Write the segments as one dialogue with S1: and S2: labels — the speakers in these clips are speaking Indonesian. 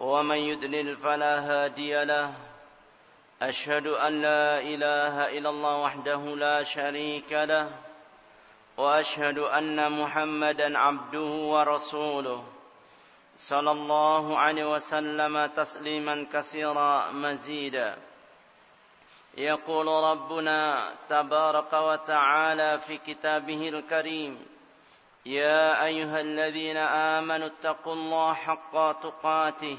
S1: ومن يدلل فلا هادي له. أشهد أن لا إله إلا الله وحده لا شريك له. وأشهد أن محمدا عبده ورسوله. صلى الله عليه وسلم تسليما كثيرا مزيدا. يقول ربنا تبارك وتعالى في كتابه الكريم يا أيها الذين آمنوا اتقوا الله حق تقاته.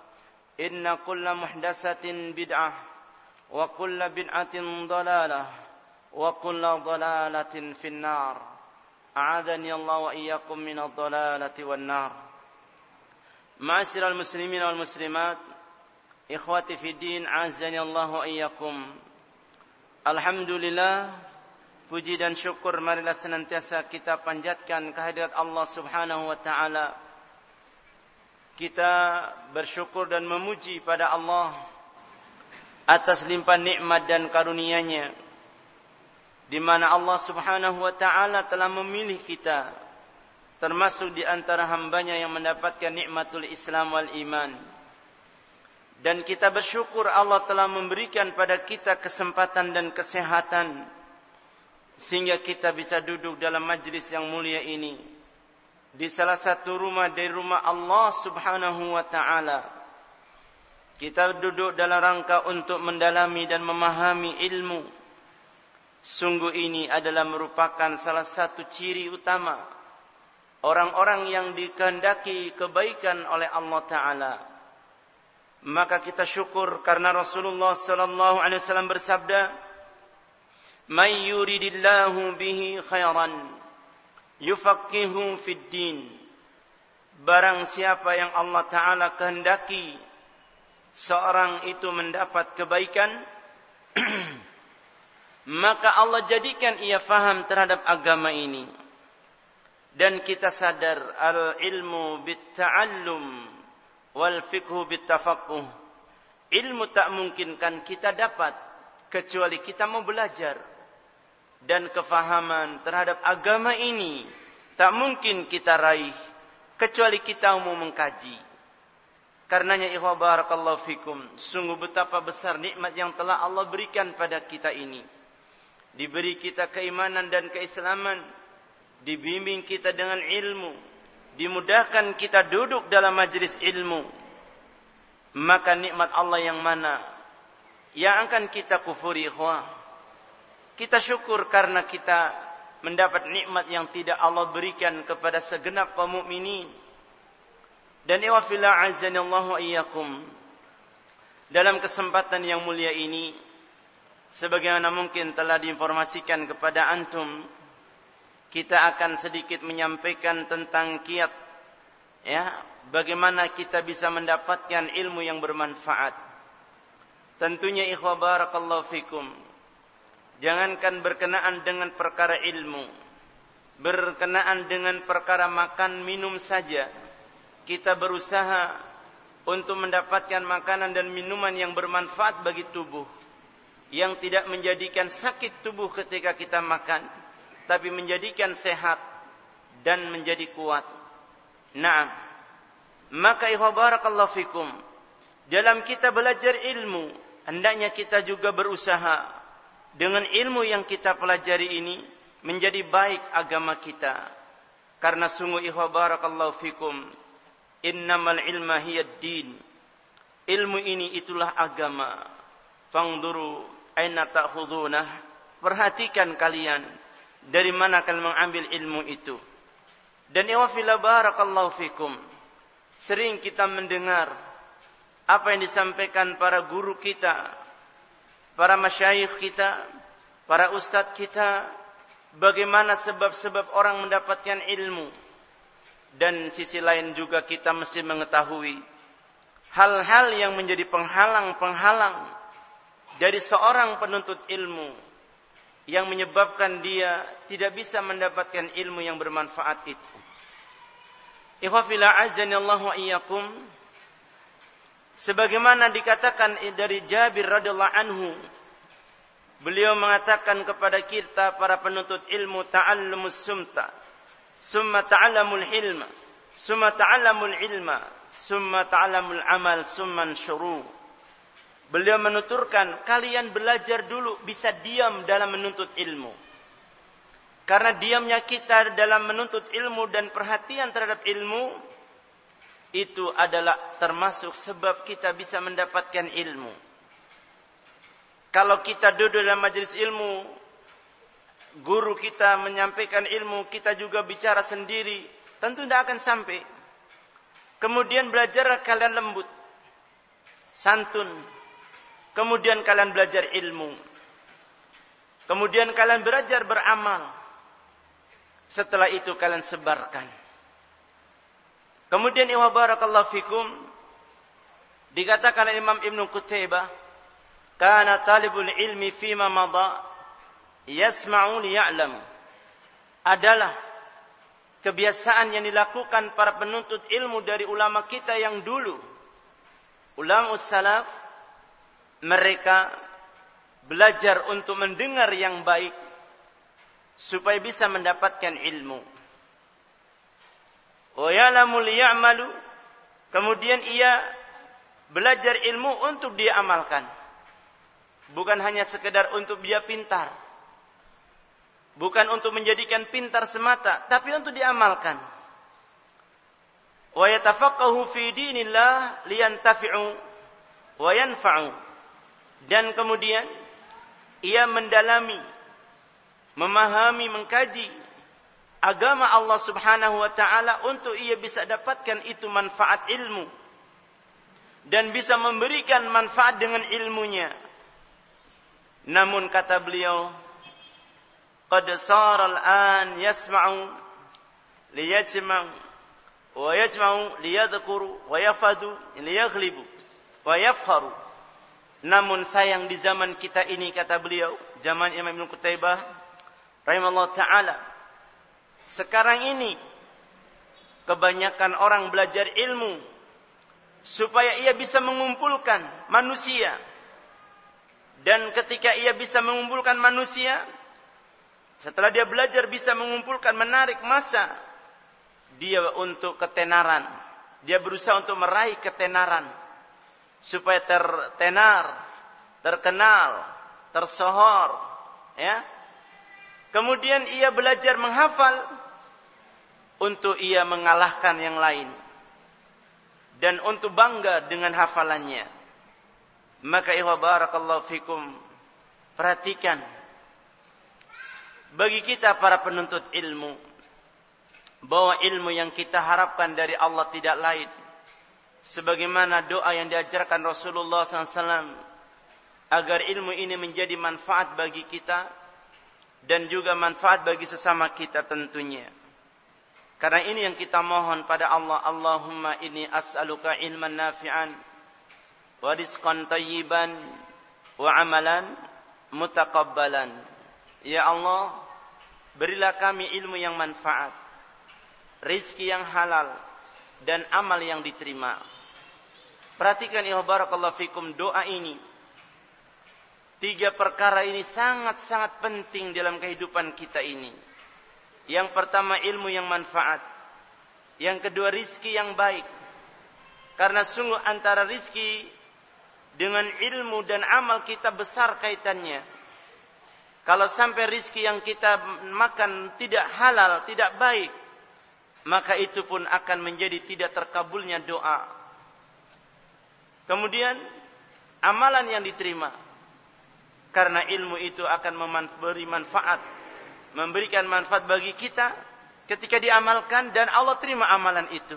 S1: إن كل محدثة بدعة وكل بدعة ضلالة وكل ضلالة في النار. أعاذني الله وإياكم من الضلالة والنار. معاشر المسلمين والمسلمات إخوتي في الدين أعزني الله وإياكم. الحمد لله Puji dan syukur marilah senantiasa kita panjatkan kehadirat Allah Subhanahu wa taala. Kita bersyukur dan memuji pada Allah atas limpahan nikmat dan karunia-Nya di mana Allah Subhanahu wa taala telah memilih kita termasuk di antara hambanya yang mendapatkan nikmatul Islam wal iman. Dan kita bersyukur Allah telah memberikan pada kita kesempatan dan kesehatan sehingga kita bisa duduk dalam majlis yang mulia ini di salah satu rumah dari rumah Allah Subhanahu wa taala. Kita duduk dalam rangka untuk mendalami dan memahami ilmu. Sungguh ini adalah merupakan salah satu ciri utama orang-orang yang dikehendaki kebaikan oleh Allah taala. Maka kita syukur karena Rasulullah sallallahu alaihi wasallam bersabda, man yuridillahu bihi khairan yufaqihu fid din barang siapa yang Allah taala kehendaki seorang itu mendapat kebaikan maka Allah jadikan ia faham terhadap agama ini. Dan kita sadar al ilmu bit ta'allum wal fiqhu bit tafaqquh ilmu tak mungkinkan kita dapat kecuali kita mau belajar dan kefahaman terhadap agama ini tak mungkin kita raih kecuali kita mau mengkaji. Karenanya ikhwah barakallahu fikum, sungguh betapa besar nikmat yang telah Allah berikan pada kita ini. Diberi kita keimanan dan keislaman, dibimbing kita dengan ilmu, dimudahkan kita duduk dalam majlis ilmu. Maka nikmat Allah yang mana yang akan kita kufuri ikhwah? Kita syukur karena kita mendapat nikmat yang tidak Allah berikan kepada segenap kaum mukminin. Dan iwafillah azanillahu iyyakum. Dalam kesempatan yang mulia ini sebagaimana mungkin telah diinformasikan kepada antum kita akan sedikit menyampaikan tentang kiat ya bagaimana kita bisa mendapatkan ilmu yang bermanfaat. Tentunya ikhwah barakallahu fikum Jangankan berkenaan dengan perkara ilmu. Berkenaan dengan perkara makan minum saja. Kita berusaha untuk mendapatkan makanan dan minuman yang bermanfaat bagi tubuh. yang tidak menjadikan sakit tubuh ketika kita makan tapi menjadikan sehat dan menjadi kuat. Naam. Maka barakallahu fikum dalam kita belajar ilmu hendaknya kita juga berusaha dengan ilmu yang kita pelajari ini menjadi baik agama kita. Karena sungguh barakallahu fikum innamal ilma hiya din. Ilmu ini itulah agama. Fangduru aina ta'khudunah. Perhatikan kalian dari mana kalian mengambil ilmu itu. Dan ya barakallahu fikum. Sering kita mendengar apa yang disampaikan para guru kita, para masyayikh kita, para ustadz kita, bagaimana sebab-sebab orang mendapatkan ilmu. Dan sisi lain juga kita mesti mengetahui hal-hal yang menjadi penghalang-penghalang dari seorang penuntut ilmu yang menyebabkan dia tidak bisa mendapatkan ilmu yang bermanfaat itu. Ikhwafila azani iyyakum. Sebagaimana dikatakan dari Jabir radhiyallahu anhu, beliau mengatakan kepada kita para penuntut ilmu ta'allumus sumta, summa ta'allamul hilma, summa ta'allamul ilma, summa ta'allamul amal, summa syuru. Beliau menuturkan, kalian belajar dulu bisa diam dalam menuntut ilmu. Karena diamnya kita dalam menuntut ilmu dan perhatian terhadap ilmu, itu adalah termasuk sebab kita bisa mendapatkan ilmu. Kalau kita duduk dalam majelis ilmu, guru kita menyampaikan ilmu, kita juga bicara sendiri, tentu tidak akan sampai. Kemudian belajar kalian lembut, santun, Kemudian kalian belajar ilmu. Kemudian kalian belajar beramal. Setelah itu kalian sebarkan. Kemudian iwa barakallahu fikum. Dikatakan Imam Ibn Qutaybah. Kana talibul ilmi fima mada. Yasma'u liya'lam. Adalah kebiasaan yang dilakukan para penuntut ilmu dari ulama kita yang dulu. Ulama salaf mereka belajar untuk mendengar yang baik supaya bisa mendapatkan ilmu. Liya'malu kemudian ia belajar ilmu untuk dia amalkan. Bukan hanya sekedar untuk dia pintar. Bukan untuk menjadikan pintar semata, tapi untuk diamalkan. Wa yatafaqahu fi dinillah liyantafi'u wa yanfa'u dan kemudian ia mendalami, memahami, mengkaji agama Allah Subhanahu wa taala untuk ia bisa dapatkan itu manfaat ilmu dan bisa memberikan manfaat dengan ilmunya. Namun kata beliau, qad al-an yasma'u liyajma'u wa yajma'u liyadhkuru wa yafadu liyaghlibu wa yafharu namun sayang di zaman kita ini kata beliau, zaman Imam Ibn Qutaibah rahimahullah taala. Sekarang ini kebanyakan orang belajar ilmu supaya ia bisa mengumpulkan manusia. Dan ketika ia bisa mengumpulkan manusia, setelah dia belajar bisa mengumpulkan menarik masa, dia untuk ketenaran. Dia berusaha untuk meraih ketenaran supaya tertenar, terkenal, tersohor, ya. Kemudian ia belajar menghafal untuk ia mengalahkan yang lain. Dan untuk bangga dengan hafalannya. Maka ihwa barakallahu fikum perhatikan. Bagi kita para penuntut ilmu bahwa ilmu yang kita harapkan dari Allah tidak lain. Sebagaimana doa yang diajarkan Rasulullah SAW agar ilmu ini menjadi manfaat bagi kita dan juga manfaat bagi sesama kita tentunya. Karena ini yang kita mohon pada Allah, Allahumma ini as'aluka ilman nafi'an wa rizqan tayyiban wa amalan mutakabbalan. Ya Allah, berilah kami ilmu yang manfaat, rizki yang halal, dan amal yang diterima. Perhatikan ya barakallahu fikum doa ini. Tiga perkara ini sangat-sangat penting dalam kehidupan kita ini. Yang pertama ilmu yang manfaat. Yang kedua rizki yang baik. Karena sungguh antara rizki dengan ilmu dan amal kita besar kaitannya. Kalau sampai rizki yang kita makan tidak halal, tidak baik, maka itu pun akan menjadi tidak terkabulnya doa. Kemudian amalan yang diterima karena ilmu itu akan memberi manfaat, memberikan manfaat bagi kita ketika diamalkan dan Allah terima amalan itu.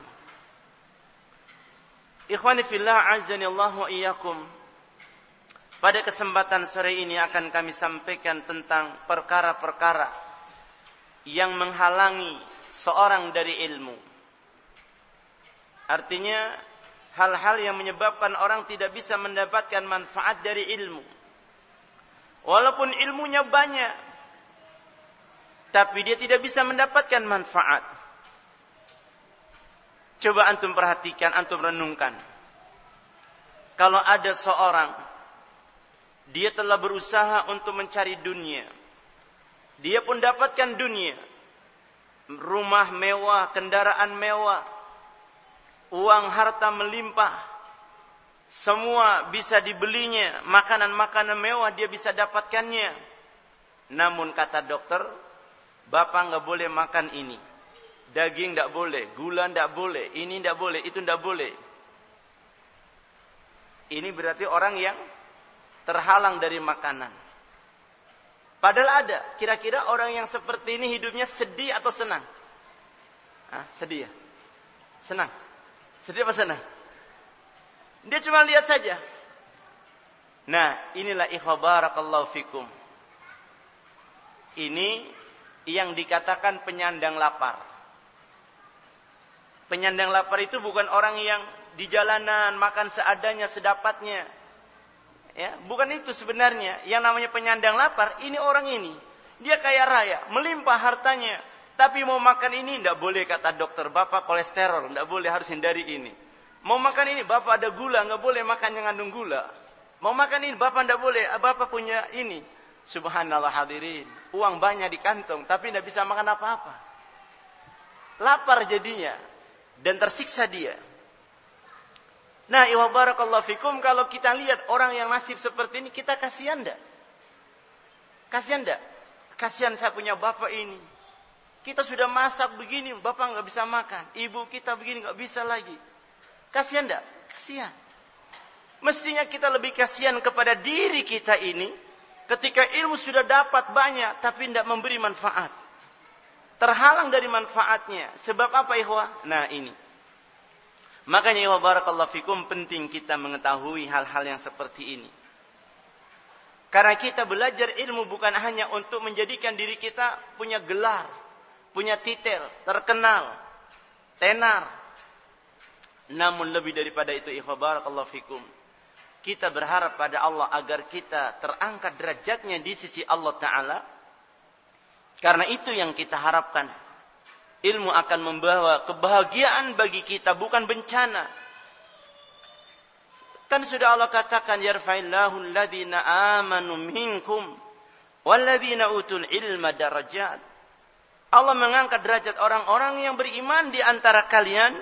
S1: Ikhwani fillah azani Allah wa iyyakum. Pada kesempatan sore ini akan kami sampaikan tentang perkara-perkara yang menghalangi seorang dari ilmu. Artinya hal-hal yang menyebabkan orang tidak bisa mendapatkan manfaat dari ilmu. Walaupun ilmunya banyak, tapi dia tidak bisa mendapatkan manfaat. Coba antum perhatikan, antum renungkan. Kalau ada seorang, dia telah berusaha untuk mencari dunia. Dia pun dapatkan dunia. Rumah mewah, kendaraan mewah, uang harta melimpah semua bisa dibelinya, makanan-makanan mewah dia bisa dapatkannya. Namun kata dokter, bapak nggak boleh makan ini. Daging tidak boleh, gula tidak boleh, ini tidak boleh, itu tidak boleh. Ini berarti orang yang terhalang dari makanan. Padahal ada, kira-kira orang yang seperti ini hidupnya sedih atau senang? Hah, sedih ya? Senang. Sedih apa senang? Dia cuma lihat saja. Nah, inilah ikhwa barakallahu fikum. Ini yang dikatakan penyandang lapar. Penyandang lapar itu bukan orang yang di jalanan makan seadanya, sedapatnya. Ya, bukan itu sebenarnya. Yang namanya penyandang lapar, ini orang ini. Dia kaya raya, melimpah hartanya. Tapi mau makan ini tidak boleh kata dokter. Bapak kolesterol, tidak boleh harus hindari ini. Mau makan ini, bapak ada gula, nggak boleh makan yang ngandung gula. Mau makan ini, bapak nggak boleh, bapak punya ini. Subhanallah hadirin, uang banyak di kantong, tapi nggak bisa makan apa-apa. Lapar jadinya, dan tersiksa dia. Nah, iwa barakallahu fikum, kalau kita lihat orang yang nasib seperti ini, kita kasihan ndak? Kasihan ndak? Kasihan saya punya bapak ini. Kita sudah masak begini, bapak nggak bisa makan. Ibu kita begini nggak bisa lagi. Kasihan tidak? Kasihan. Mestinya kita lebih kasihan kepada diri kita ini ketika ilmu sudah dapat banyak tapi tidak memberi manfaat. Terhalang dari manfaatnya. Sebab apa ikhwah? Nah ini. Makanya ikhwah barakallahu fikum penting kita mengetahui hal-hal yang seperti ini. Karena kita belajar ilmu bukan hanya untuk menjadikan diri kita punya gelar, punya titel, terkenal, tenar, namun lebih daripada itu ikhwah barakallahu fikum. Kita berharap pada Allah agar kita terangkat derajatnya di sisi Allah Ta'ala. Karena itu yang kita harapkan. Ilmu akan membawa kebahagiaan bagi kita, bukan bencana. Kan sudah Allah katakan, Yarfa'illahu alladhina amanu minkum, walladhina utul ilma darajat. Allah mengangkat derajat orang-orang yang beriman di antara kalian,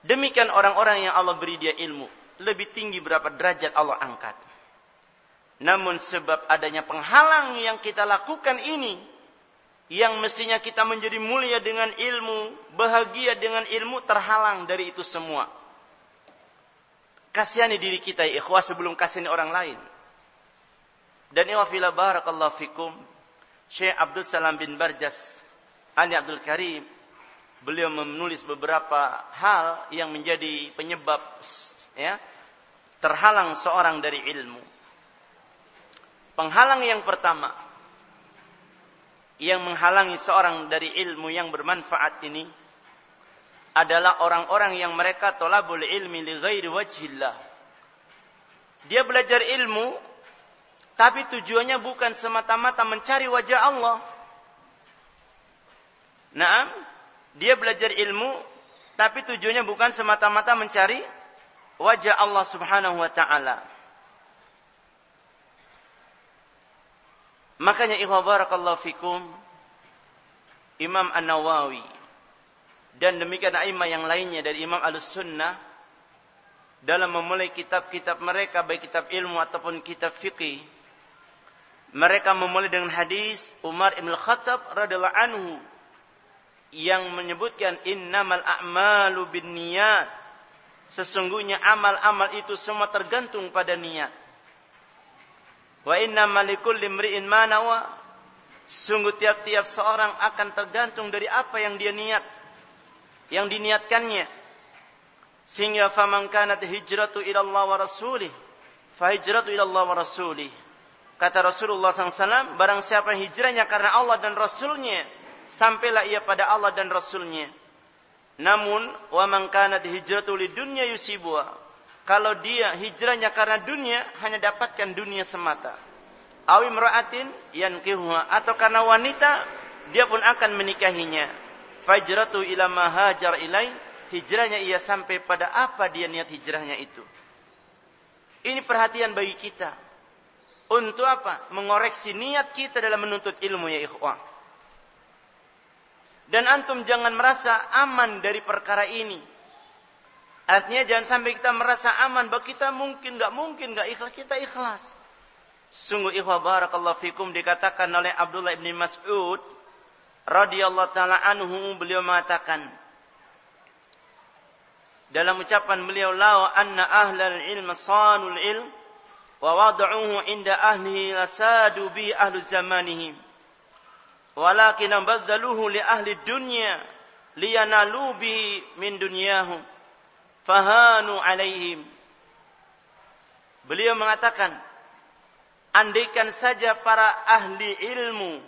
S1: Demikian orang-orang yang Allah beri dia ilmu. Lebih tinggi berapa derajat Allah angkat. Namun sebab adanya penghalang yang kita lakukan ini. Yang mestinya kita menjadi mulia dengan ilmu. Bahagia dengan ilmu terhalang dari itu semua. Kasihani diri kita ya ikhwah sebelum kasihani orang lain. Dan iwafila barakallahu fikum. Syekh Abdul Salam bin Barjas. Ali Abdul Karim beliau menulis beberapa hal yang menjadi penyebab ya terhalang seorang dari ilmu. Penghalang yang pertama yang menghalangi seorang dari ilmu yang bermanfaat ini adalah orang-orang yang mereka tolabul ilmi li ghairi wajhillah. Dia belajar ilmu tapi tujuannya bukan semata-mata mencari wajah Allah. Naam, dia belajar ilmu tapi tujuannya bukan semata-mata mencari wajah Allah Subhanahu wa taala. Makanya ikhwah barakallahu fikum Imam An-Nawawi dan demikian a'immah yang lainnya dari Imam Al-Sunnah dalam memulai kitab-kitab mereka baik kitab ilmu ataupun kitab fikih mereka memulai dengan hadis Umar Ibn Khattab radhiyallahu anhu yang menyebutkan innamal a'malu binniyat sesungguhnya amal-amal itu semua tergantung pada niat wa innamal likulli imri'in ma Sungguh tiap-tiap seorang akan tergantung dari apa yang dia niat. Yang diniatkannya. Sehingga faman kanat hijratu ila Allah wa rasulih. Fahijratu ila Allah wa rasulih. Kata Rasulullah SAW, barang siapa hijrahnya karena Allah dan Rasulnya, sampailah ia pada Allah dan Rasulnya. Namun, wa man kanat hijratu li dunya yusibuha. Kalau dia hijrahnya karena dunia, hanya dapatkan dunia semata. Awi mra'atin yankihuha. Atau karena wanita dia pun akan menikahinya. Fajratu ila ma ilai. Hijrahnya ia sampai pada apa dia niat hijrahnya itu. Ini perhatian bagi kita. Untuk apa? Mengoreksi niat kita dalam menuntut ilmu ya ikhwah dan antum jangan merasa aman dari perkara ini. Artinya jangan sampai kita merasa aman bahwa kita mungkin nggak mungkin nggak ikhlas kita ikhlas. Sungguh ikhwah barakallahu fikum dikatakan oleh Abdullah bin Mas'ud radhiyallahu taala anhu beliau mengatakan dalam ucapan beliau la anna ahlal ilm sanul ilm wa wada'uhu inda ahlihi lasadu bi ahlu zamanihim walakin badzaluhu li ahli dunya liyanalu bihi min dunyahum fahanu alaihim beliau mengatakan Andaikan saja para ahli ilmu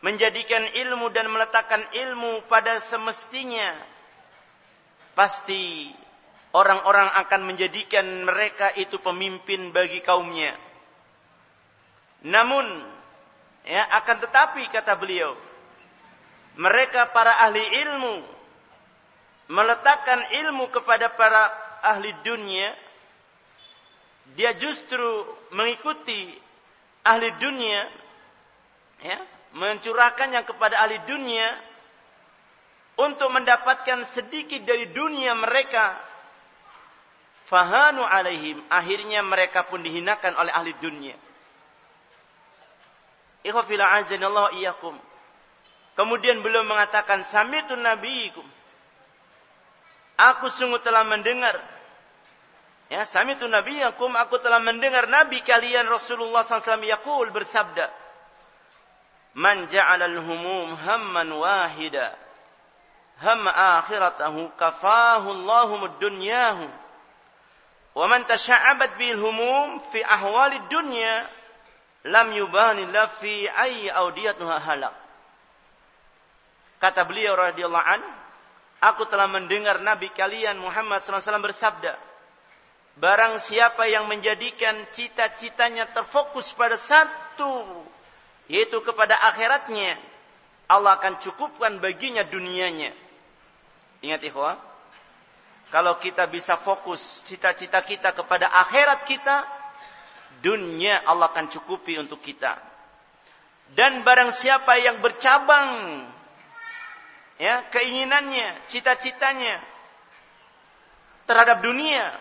S1: menjadikan ilmu dan meletakkan ilmu pada semestinya, pasti orang-orang akan menjadikan mereka itu pemimpin bagi kaumnya. Namun, ya akan tetapi kata beliau, mereka para ahli ilmu meletakkan ilmu kepada para ahli dunia dia justru mengikuti ahli dunia ya mencurahkannya kepada ahli dunia untuk mendapatkan sedikit dari dunia mereka. Fahanu alaihim akhirnya mereka pun dihinakan oleh ahli dunia ikhwafila azanallahu iyakum kemudian beliau mengatakan samitun nabiikum aku sungguh telah mendengar. Ya, sami tu nabiyakum. Aku telah mendengar nabi kalian Rasulullah SAW yaqul bersabda Man ja'ala al-humum hamman wahida hamma akhiratahu kafahu Allahum dunyahu wa man tasha'abat bil humum fi ahwali dunya lam yubani la fi ayyi awdiyatuha halak kata beliau radhiyallahu an aku telah mendengar nabi kalian Muhammad SAW bersabda Barang siapa yang menjadikan cita-citanya terfokus pada satu, yaitu kepada akhiratnya, Allah akan cukupkan baginya dunianya. Ingat ikhwah, kalau kita bisa fokus cita-cita kita kepada akhirat kita, dunia Allah akan cukupi untuk kita. Dan barang siapa yang bercabang ya keinginannya, cita-citanya terhadap dunia,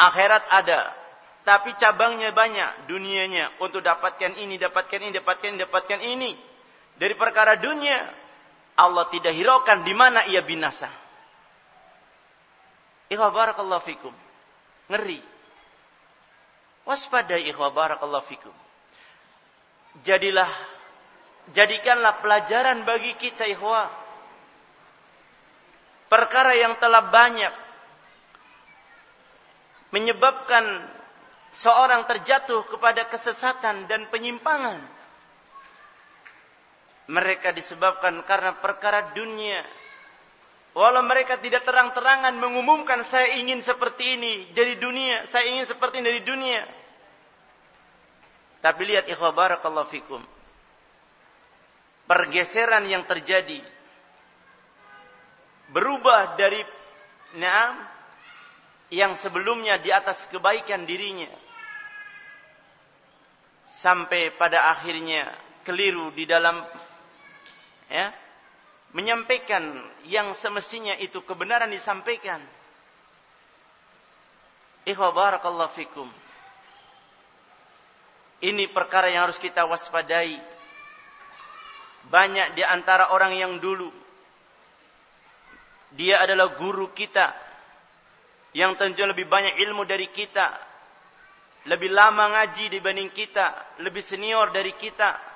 S1: Akhirat ada, tapi cabangnya banyak dunianya untuk dapatkan ini, dapatkan ini, dapatkan ini, dapatkan ini. Dari perkara dunia, Allah tidak hiraukan di mana ia binasa. Ikhwah barakallahu fikum. Ngeri. Waspada ikhwah barakallahu fikum. Jadilah jadikanlah pelajaran bagi kita ikhwah. Perkara yang telah banyak menyebabkan seorang terjatuh kepada kesesatan dan penyimpangan. Mereka disebabkan karena perkara dunia. Walau mereka tidak terang-terangan mengumumkan saya ingin seperti ini dari dunia, saya ingin seperti ini dari dunia. Tapi lihat ikhwah fikum. Pergeseran yang terjadi berubah dari naam yang sebelumnya di atas kebaikan dirinya. sampai pada akhirnya keliru di dalam ya menyampaikan yang semestinya itu kebenaran disampaikan. Ikhwa barakallahu fikum. Ini perkara yang harus kita waspadai. Banyak di antara orang yang dulu dia adalah guru kita yang tentu lebih banyak ilmu dari kita, lebih lama ngaji dibanding kita, lebih senior dari kita,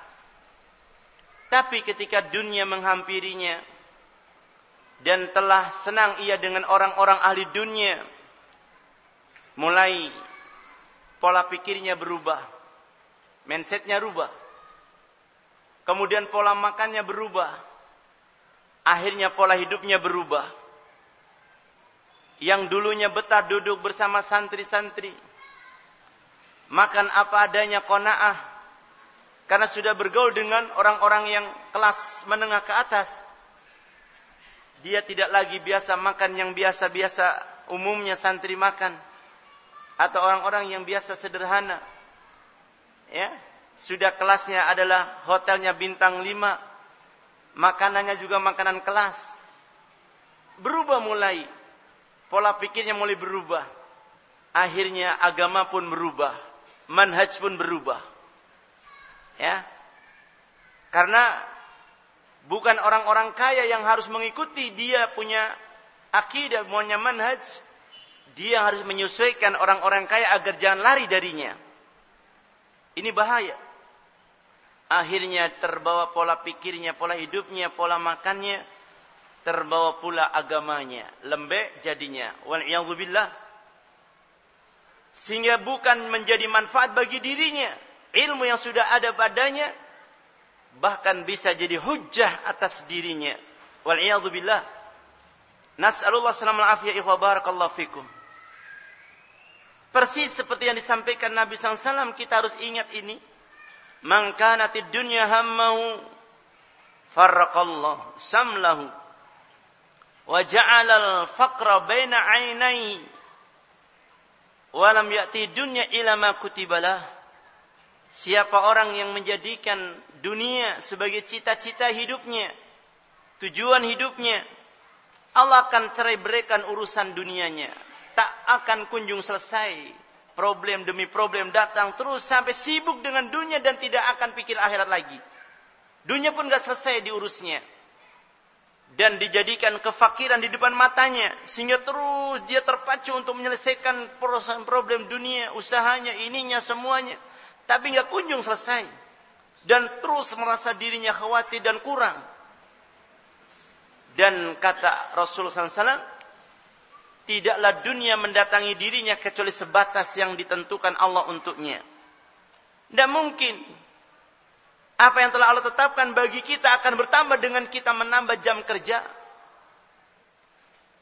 S1: tapi ketika dunia menghampirinya dan telah senang ia dengan orang-orang ahli dunia, mulai pola pikirnya berubah, mindsetnya berubah, kemudian pola makannya berubah, akhirnya pola hidupnya berubah. Yang dulunya betah duduk bersama santri-santri, makan apa adanya kona'ah, karena sudah bergaul dengan orang-orang yang kelas menengah ke atas. Dia tidak lagi biasa makan yang biasa-biasa umumnya santri makan. Atau orang-orang yang biasa sederhana. Ya, sudah kelasnya adalah hotelnya bintang lima. Makanannya juga makanan kelas. Berubah mulai. Pola pikirnya mulai berubah. Akhirnya agama pun berubah. Manhaj pun berubah Ya. Karena bukan orang-orang kaya yang harus mengikuti dia punya akidah, punya manhaj. Dia harus menyesuaikan orang-orang kaya agar jangan lari darinya. Ini bahaya. Akhirnya terbawa pola pikirnya, pola hidupnya, pola makannya, terbawa pula agamanya, lembek jadinya. Wal'iyadzubillah. Sehingga bukan menjadi manfaat bagi dirinya, ilmu yang sudah ada padanya bahkan bisa jadi hujah atas dirinya. Wal billah. Nas'alullah salam al-afiyah barakallahu fikum. Persis seperti yang disampaikan Nabi SAW, kita harus ingat ini. Man kanatid dunya hammahu farraqallah samlahu wa ja'ala al-faqra baina 'ainaihi wa lam ya'ti dunya ila ma kutibalah Siapa orang yang menjadikan dunia sebagai cita-cita hidupnya, tujuan hidupnya, Allah akan cerai berikan urusan dunianya. Tak akan kunjung selesai. Problem demi problem datang terus sampai sibuk dengan dunia dan tidak akan pikir akhirat lagi. Dunia pun gak selesai diurusnya. Dan dijadikan kefakiran di depan matanya. Sehingga terus dia terpacu untuk menyelesaikan problem dunia, usahanya, ininya, semuanya tapi nggak kunjung selesai. Dan terus merasa dirinya khawatir dan kurang. Dan kata Rasulullah SAW, tidaklah dunia mendatangi dirinya kecuali sebatas yang ditentukan Allah untuknya. Tidak mungkin. Apa yang telah Allah tetapkan bagi kita akan bertambah dengan kita menambah jam kerja.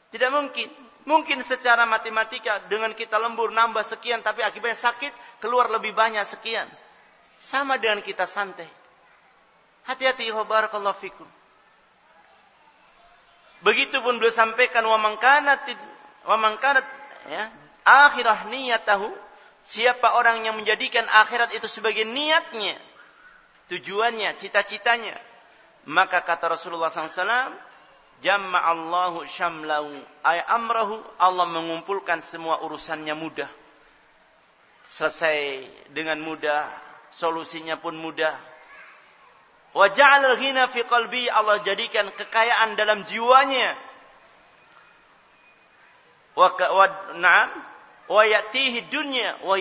S1: Tidak mungkin. Mungkin secara matematika dengan kita lembur nambah sekian tapi akibatnya sakit keluar lebih banyak sekian. Sama dengan kita santai. Hati-hati barakallahu fikum. Begitupun beliau sampaikan wa man kanat wa man kanat ya, akhirah niyatahu siapa orang yang menjadikan akhirat itu sebagai niatnya, tujuannya, cita-citanya, maka kata Rasulullah SAW, Allahu syamlahu ay amrahu Allah mengumpulkan semua urusannya mudah. Selesai dengan mudah, solusinya pun mudah. Wa ja'al ghina fi qalbi Allah jadikan kekayaan dalam jiwanya. Wa na'am wa yatihi dunya wa.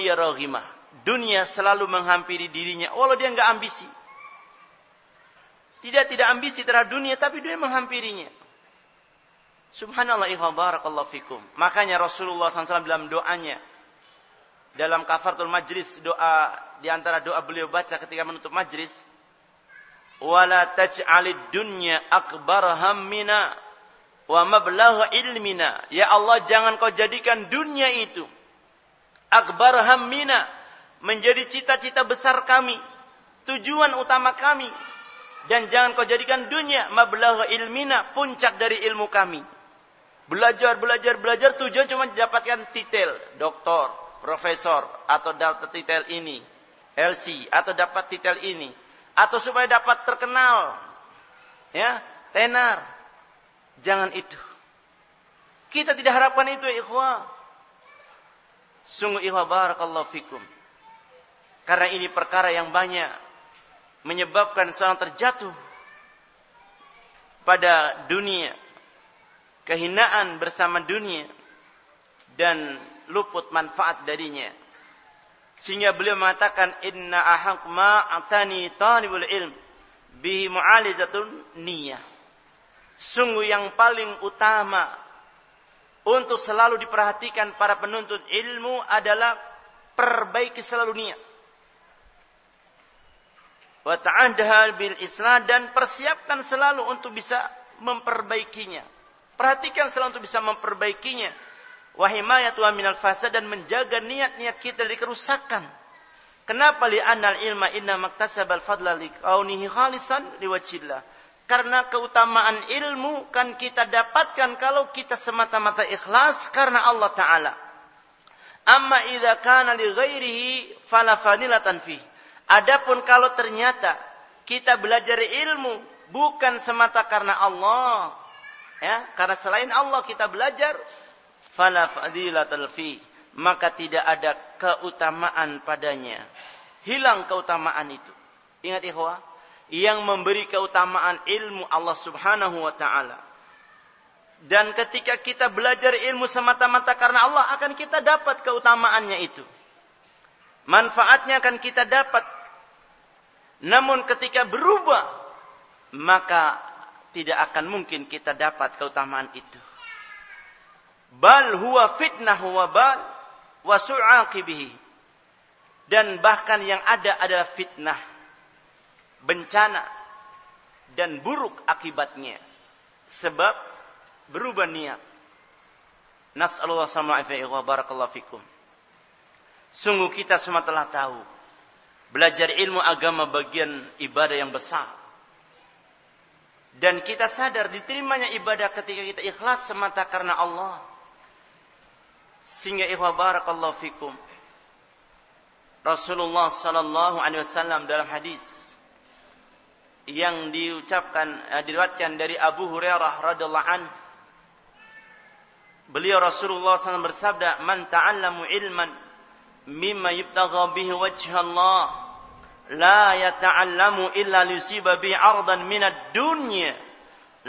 S1: Dunia selalu menghampiri dirinya walau dia enggak ambisi. Tidak tidak ambisi terhadap dunia tapi dia menghampirinya. Subhanallah ikhwan barakallahu fikum. Makanya Rasulullah SAW dalam doanya. Dalam kafaratul majlis doa. Di antara doa beliau baca ketika menutup majlis. Wala taj'alid dunya akbar hammina. Wa mablagha ilmina. Ya Allah jangan kau jadikan dunia itu. Akbar hammina. Menjadi cita-cita besar kami. Tujuan utama kami. Dan jangan kau jadikan dunia mablagha ilmina. Puncak dari ilmu kami Belajar, belajar, belajar tujuan cuma mendapatkan titel doktor, profesor atau dapat titel ini. LC atau dapat titel ini atau supaya dapat terkenal ya tenar. Jangan itu. Kita tidak harapkan itu ya ikhwah. Sungguh ikhwah barakallahu fikum. Karena ini perkara yang banyak menyebabkan seorang terjatuh pada dunia kehinaan bersama dunia dan luput manfaat darinya sehingga beliau mengatakan inna ahaq ma atani talibul ilm bihi mu'alizatun niyah. Sungguh yang paling utama untuk selalu diperhatikan para penuntut ilmu adalah perbaiki selalu niat. Wa ta'andahal bil islah dan persiapkan selalu untuk bisa memperbaikinya. Perhatikan selalu untuk bisa memperbaikinya wa minal fasad dan menjaga niat-niat kita dari kerusakan. Kenapa li anal ilma inna maktasabal fadla li kaunihi khalisan liwajillah. Karena keutamaan ilmu kan kita dapatkan kalau kita semata-mata ikhlas karena Allah Ta'ala. Amma idza kana li ghairihi fala fadilatan. Adapun kalau ternyata kita belajar ilmu bukan semata karena Allah, ya, karena selain Allah kita belajar, fala fadilatal fi maka tidak ada keutamaan padanya. Hilang keutamaan itu. Ingat ikhwah yang memberi keutamaan ilmu Allah Subhanahu wa taala. Dan ketika kita belajar ilmu semata-mata karena Allah akan kita dapat keutamaannya itu. Manfaatnya akan kita dapat. Namun ketika berubah maka tidak akan mungkin kita dapat keutamaan itu. Bal huwa fitnah wa bal wa su'aqibihi dan bahkan yang ada adalah fitnah bencana dan buruk akibatnya. Sebab berubah niat. Nas'alullah sama'afi'i wa barakallahu fikum. Sungguh kita semua telah tahu belajar ilmu agama bagian ibadah yang besar dan kita sadar diterimanya ibadah ketika kita ikhlas semata karena Allah. Sehingga ikhwah barakallahu fikum. Rasulullah sallallahu alaihi wasallam dalam hadis yang diucapkan eh, diriwayatkan dari Abu Hurairah radhiyallahu an beliau Rasulullah SAW bersabda man ta'allamu ilman mimma yubtagha bihi wajha Allah la yata'allamu illa liyusiba bi 'ardan min ad-dunya.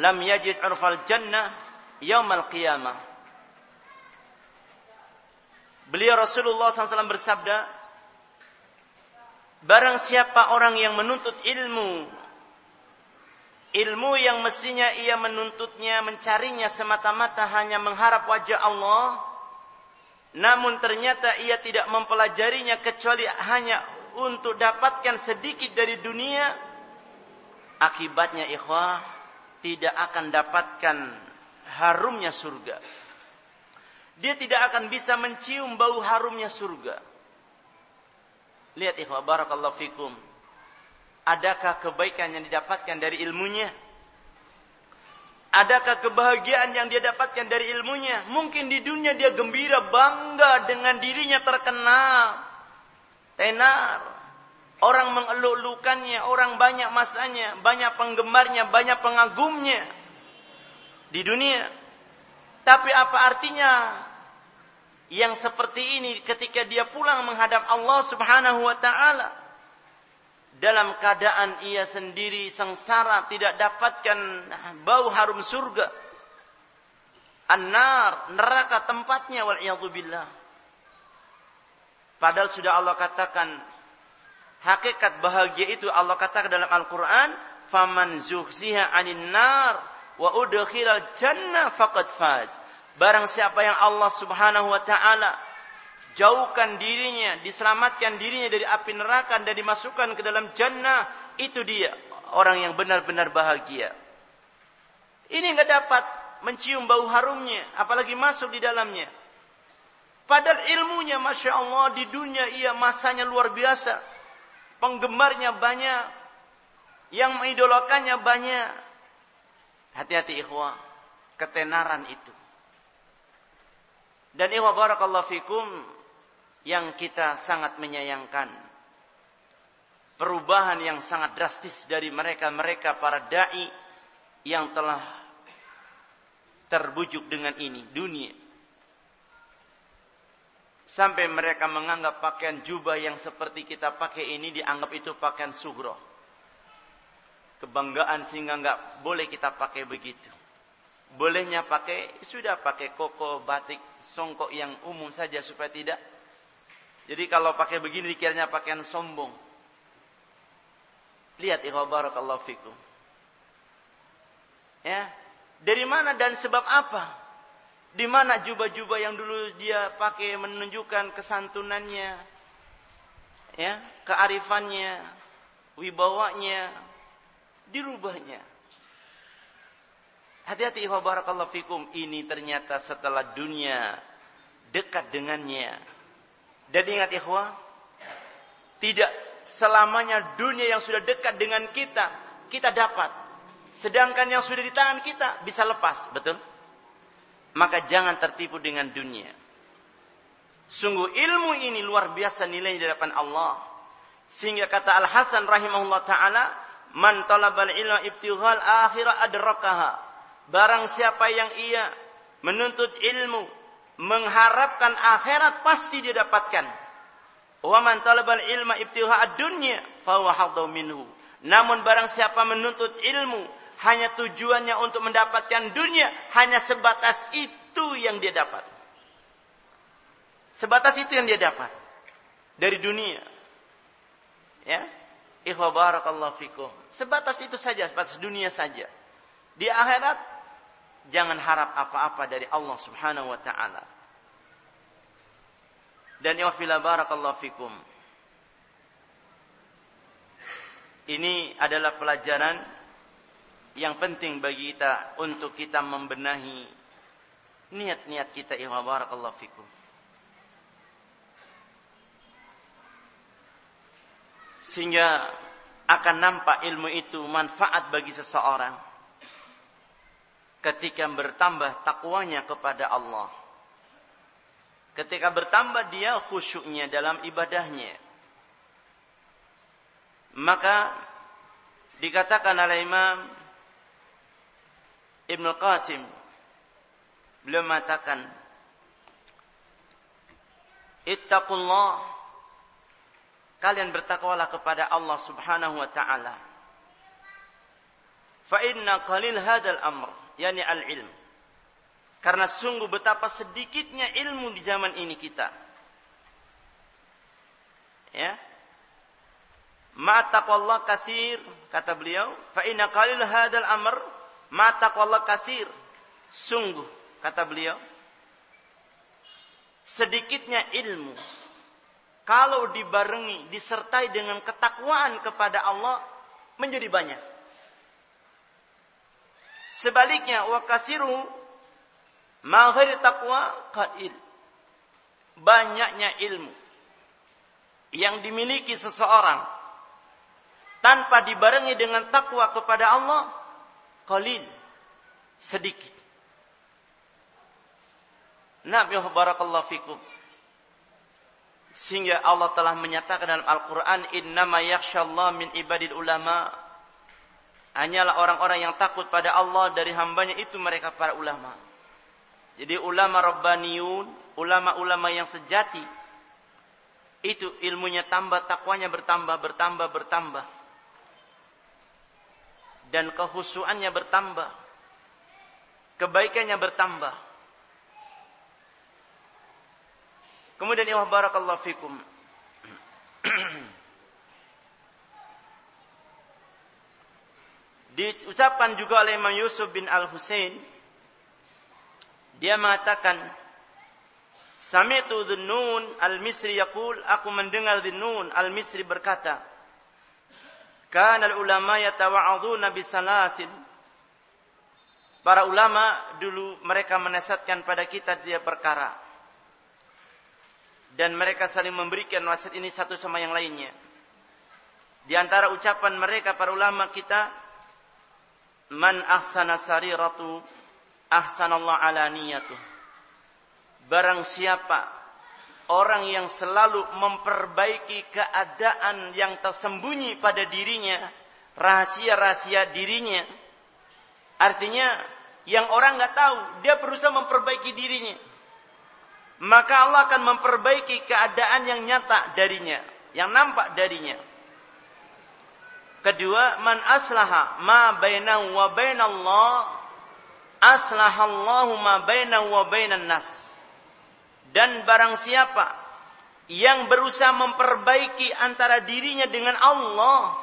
S1: Lam yajid 'urfal jannah yaumal qiyamah. Beliau Rasulullah SAW bersabda, Barang siapa orang yang menuntut ilmu, ilmu yang mestinya ia menuntutnya, mencarinya semata-mata hanya mengharap wajah Allah, namun ternyata ia tidak mempelajarinya kecuali hanya untuk dapatkan sedikit dari dunia, akibatnya ikhwah tidak akan dapatkan harumnya surga dia tidak akan bisa mencium bau harumnya surga. Lihat ikhwah barakallahu fikum. Adakah kebaikan yang didapatkan dari ilmunya? Adakah kebahagiaan yang dia dapatkan dari ilmunya? Mungkin di dunia dia gembira, bangga dengan dirinya terkenal. Tenar. Orang mengeluk-elukannya, orang banyak masanya, banyak penggemarnya, banyak pengagumnya. Di dunia. Tapi apa artinya yang seperti ini ketika dia pulang menghadap Allah Subhanahu wa taala dalam keadaan ia sendiri sengsara tidak dapatkan bau harum surga an-nar neraka tempatnya wal billah padahal sudah Allah katakan hakikat bahagia itu Allah katakan dalam Al-Qur'an faman zuhziha 'anil nar wa udkhilal jannah faqad faz Barang siapa yang Allah Subhanahu wa taala jauhkan dirinya, diselamatkan dirinya dari api neraka dan dimasukkan ke dalam jannah, itu dia orang yang benar-benar bahagia. Ini enggak dapat mencium bau harumnya, apalagi masuk di dalamnya. Padahal ilmunya Masya Allah di dunia ia masanya luar biasa. Penggemarnya banyak. Yang mengidolakannya banyak. Hati-hati ikhwah. Ketenaran itu. Dan iwa barakallahu fikum yang kita sangat menyayangkan. perubahan yang sangat drastis dari mereka-mereka para dai yang telah terbujuk dengan ini dunia sampai mereka menganggap pakaian jubah yang seperti kita pakai ini dianggap itu pakaian sugro. Kebanggaan sehingga nggak boleh kita pakai begitu. Bolehnya pakai sudah pakai koko batik songkok yang umum saja supaya tidak. Jadi kalau pakai begini dikiranya pakaian sombong. Lihat ikhwah barakallahu fikum. Ya dari mana dan sebab apa di mana jubah-jubah yang dulu dia pakai menunjukkan kesantunannya, ya, kearifannya, wibawanya, dirubahnya. Hati-hati ikhwah barakallahu fikum. Ini ternyata setelah dunia dekat dengannya. Dan ingat ikhwah, tidak selamanya dunia yang sudah dekat dengan kita, kita dapat. Sedangkan yang sudah di tangan kita bisa lepas, betul? Maka jangan tertipu dengan dunia. Sungguh ilmu ini luar biasa nilainya di hadapan Allah. Sehingga kata Al Hasan rahimahullah taala, "Man talabal ilma ibtighal akhirah adrakaha." Barang siapa yang ia menuntut ilmu, mengharapkan akhirat pasti dia dapatkan. Wa man talabal ilma ibtigha ad-dunya fa minhu. Namun barang siapa menuntut ilmu hanya tujuannya untuk mendapatkan dunia, hanya sebatas itu yang dia dapat. Sebatas itu yang dia dapat dari dunia. Ya. Ikhwa barakallahu fikum. Sebatas itu saja, sebatas dunia saja. Di akhirat jangan harap apa-apa dari Allah Subhanahu wa taala. Dan ya barakallahu fikum. Ini adalah pelajaran yang penting bagi kita untuk kita membenahi niat-niat kita ya barakallahu fikum. Sehingga akan nampak ilmu itu manfaat bagi seseorang ketika bertambah takwanya kepada Allah. Ketika bertambah dia khusyuknya dalam ibadahnya. Maka dikatakan oleh Imam Ibn Qasim beliau mengatakan Ittaqullah. Kalian bertakwalah kepada Allah Subhanahu wa taala. Fa inna qalil hadzal amr yani al-ilm. Karena sungguh betapa sedikitnya ilmu di zaman ini kita. Ya. Ma taqwallah kasir kata beliau fa inna qalil hadzal amr Mata Allah kasir. Sungguh, kata beliau. Sedikitnya ilmu. Kalau dibarengi, disertai dengan ketakwaan kepada Allah, menjadi banyak. Sebaliknya, wa kasiru ma takwa qail. Banyaknya ilmu yang dimiliki seseorang tanpa dibarengi dengan takwa kepada Allah qalil. Sedikit. Nabi barakallahu fikum. Sehingga Allah telah menyatakan dalam Al-Qur'an innama yakhsyallahu min ibadil ulama. Hanyalah orang-orang yang takut pada Allah dari hambanya itu mereka para ulama. Jadi ulama rabbaniyun ulama-ulama yang sejati itu ilmunya tambah takwanya bertambah bertambah bertambah dan kehusuannya bertambah. Kebaikannya bertambah. Kemudian ya barakallahu fikum. Diucapkan juga oleh Imam Yusuf bin Al-Husain dia mengatakan Sami'tu Dhunnun Al-Misri aku mendengar Dhunnun Al-Misri berkata Kana ulama yatawa'aduna bisalasin. Para ulama dulu mereka menasihatkan pada kita dia perkara. Dan mereka saling memberikan wasiat ini satu sama yang lainnya. Di antara ucapan mereka para ulama kita man ahsana sariratu ahsanallahu ala niyatuh. Barang siapa orang yang selalu memperbaiki keadaan yang tersembunyi pada dirinya, rahasia-rahasia dirinya. Artinya yang orang nggak tahu, dia berusaha memperbaiki dirinya. Maka Allah akan memperbaiki keadaan yang nyata darinya, yang nampak darinya. Kedua, man aslaha ma bainahu wa bainallah aslahallahu ma bainahu wa bainan nas. Dan barang siapa yang berusaha memperbaiki antara dirinya dengan Allah,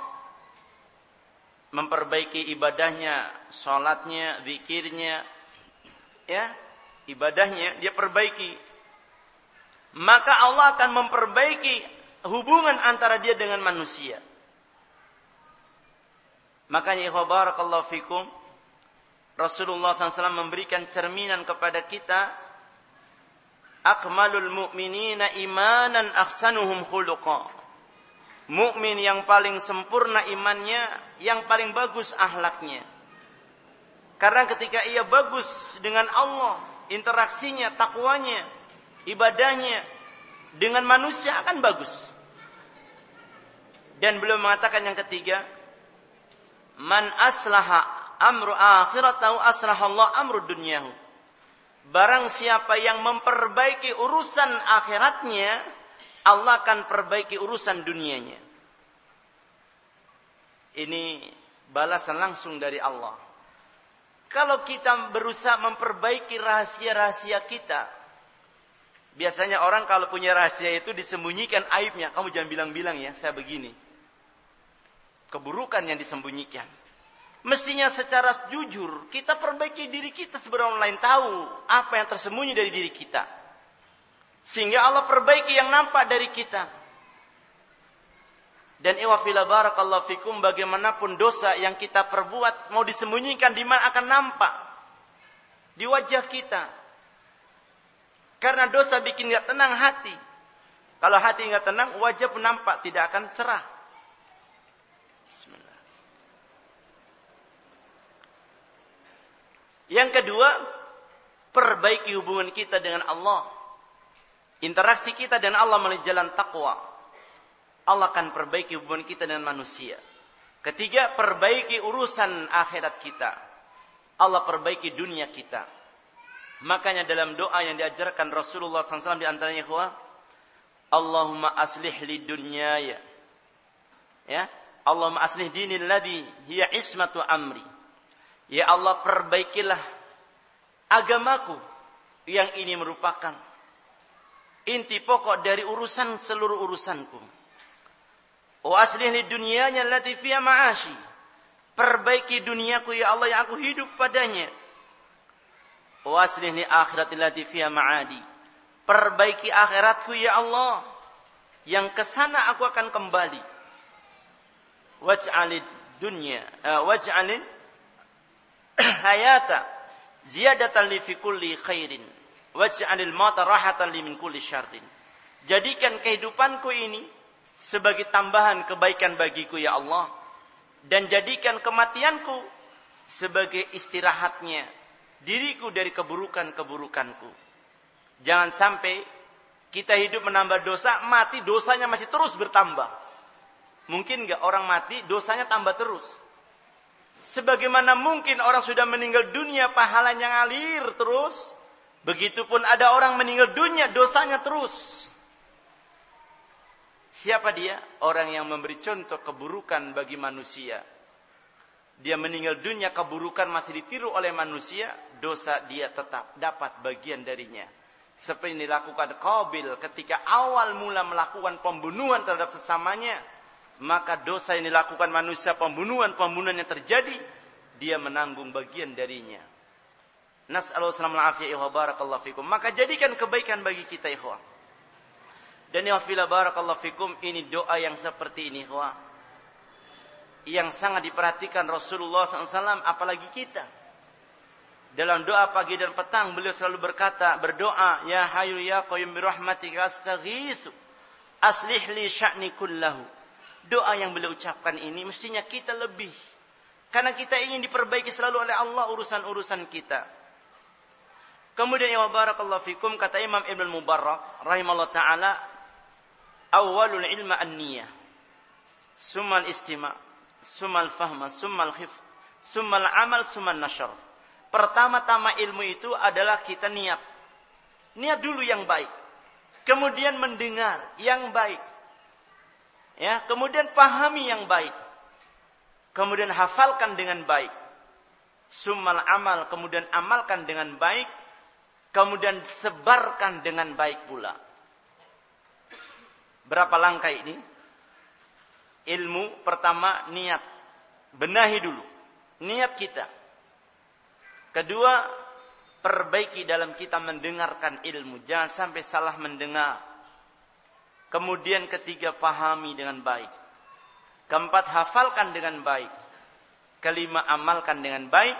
S1: memperbaiki ibadahnya, sholatnya, zikirnya, ya, ibadahnya dia perbaiki. Maka Allah akan memperbaiki hubungan antara dia dengan manusia. Makanya ikhwah barakallahu fikum Rasulullah SAW memberikan cerminan kepada kita akmalul mu'minina imanan ahsanuhum khuluqa. Mukmin yang paling sempurna imannya yang paling bagus ahlaknya. Karena ketika ia bagus dengan Allah interaksinya takwanya ibadahnya dengan manusia akan bagus. Dan belum mengatakan yang ketiga man aslaha amru akhiratahu Allah amru dunyahu. Barang siapa yang memperbaiki urusan akhiratnya, Allah akan perbaiki urusan dunianya. Ini balasan langsung dari Allah. Kalau kita berusaha memperbaiki rahasia-rahasia kita, biasanya orang kalau punya rahasia itu disembunyikan aibnya. Kamu jangan bilang-bilang ya, saya begini keburukan yang disembunyikan. Mestinya secara jujur kita perbaiki diri kita sebelum orang lain tahu apa yang tersembunyi dari diri kita. Sehingga Allah perbaiki yang nampak dari kita. Dan iwafila barakallahu fikum bagaimanapun dosa yang kita perbuat mau disembunyikan di mana akan nampak di wajah kita. Karena dosa bikin nggak tenang hati. Kalau hati nggak tenang, wajah pun nampak tidak akan cerah. Bismillah. Yang kedua, perbaiki hubungan kita dengan Allah. Interaksi kita dengan Allah melalui jalan takwa. Allah akan perbaiki hubungan kita dengan manusia. Ketiga, perbaiki urusan akhirat kita. Allah perbaiki dunia kita. Makanya dalam doa yang diajarkan Rasulullah SAW di antaranya Allahumma aslih li dunyaya. Ya, Allahumma aslih dinil ladhi hiya ismatu amri. Ya Allah perbaikilah agamaku yang ini merupakan inti pokok dari urusan seluruh urusanku. Wa aslih li dunyanya allati fiha ma'ashi. Perbaiki duniaku ya Allah yang aku hidup padanya. Wa aslih li akhirati allati fiha ma'adi. Perbaiki akhiratku ya Allah yang ke sana aku akan kembali waj'alid dunya uh, waj'alid hayata ziyadatan li fi kulli khairin waj'alil mauta rahatan li min kulli syarrin. Jadikan kehidupanku ini sebagai tambahan kebaikan bagiku ya Allah dan jadikan kematianku sebagai istirahatnya diriku dari keburukan-keburukanku. Jangan sampai kita hidup menambah dosa mati dosanya masih terus bertambah. Mungkin nggak orang mati dosanya tambah terus. Sebagaimana mungkin orang sudah meninggal dunia pahalanya ngalir terus. Begitupun ada orang meninggal dunia dosanya terus. Siapa dia? Orang yang memberi contoh keburukan bagi manusia. Dia meninggal dunia keburukan masih ditiru oleh manusia, dosa dia tetap dapat bagian darinya. Seperti dilakukan Qabil ketika awal mula melakukan pembunuhan terhadap sesamanya maka dosa yang dilakukan manusia pembunuhan-pembunuhan yang terjadi dia menanggung bagian darinya. Nas'alullah. Maka jadikan kebaikan bagi kita ikhwah. Dan ya fila barakallahu fikum ini doa yang seperti ini ikhwah. Yang sangat diperhatikan Rasulullah SAW apalagi kita. Dalam doa pagi dan petang beliau selalu berkata, berdoa, Ya hayu ya qayyum birahmatika astaghisu. Aslih li sya'ni kullahu doa yang beliau ucapkan ini mestinya kita lebih. Karena kita ingin diperbaiki selalu oleh Allah urusan-urusan kita. Kemudian ya barakallahu fikum kata Imam Ibn Mubarak rahimahullah taala awalul ilma an-niyah summa al-istima' summa al-fahma summa al-khif summa al-amal summa al-nashr. Pertama-tama ilmu itu adalah kita niat. Niat dulu yang baik. Kemudian mendengar yang baik. Ya, kemudian pahami yang baik. Kemudian hafalkan dengan baik. Summal amal, kemudian amalkan dengan baik kemudian sebarkan dengan baik pula. Berapa langkah ini? Ilmu pertama niat. Benahi dulu niat kita. Kedua, perbaiki dalam kita mendengarkan ilmu, jangan sampai salah mendengar. Kemudian ketiga, pahami dengan baik. Keempat, hafalkan dengan baik. Kelima, amalkan dengan baik.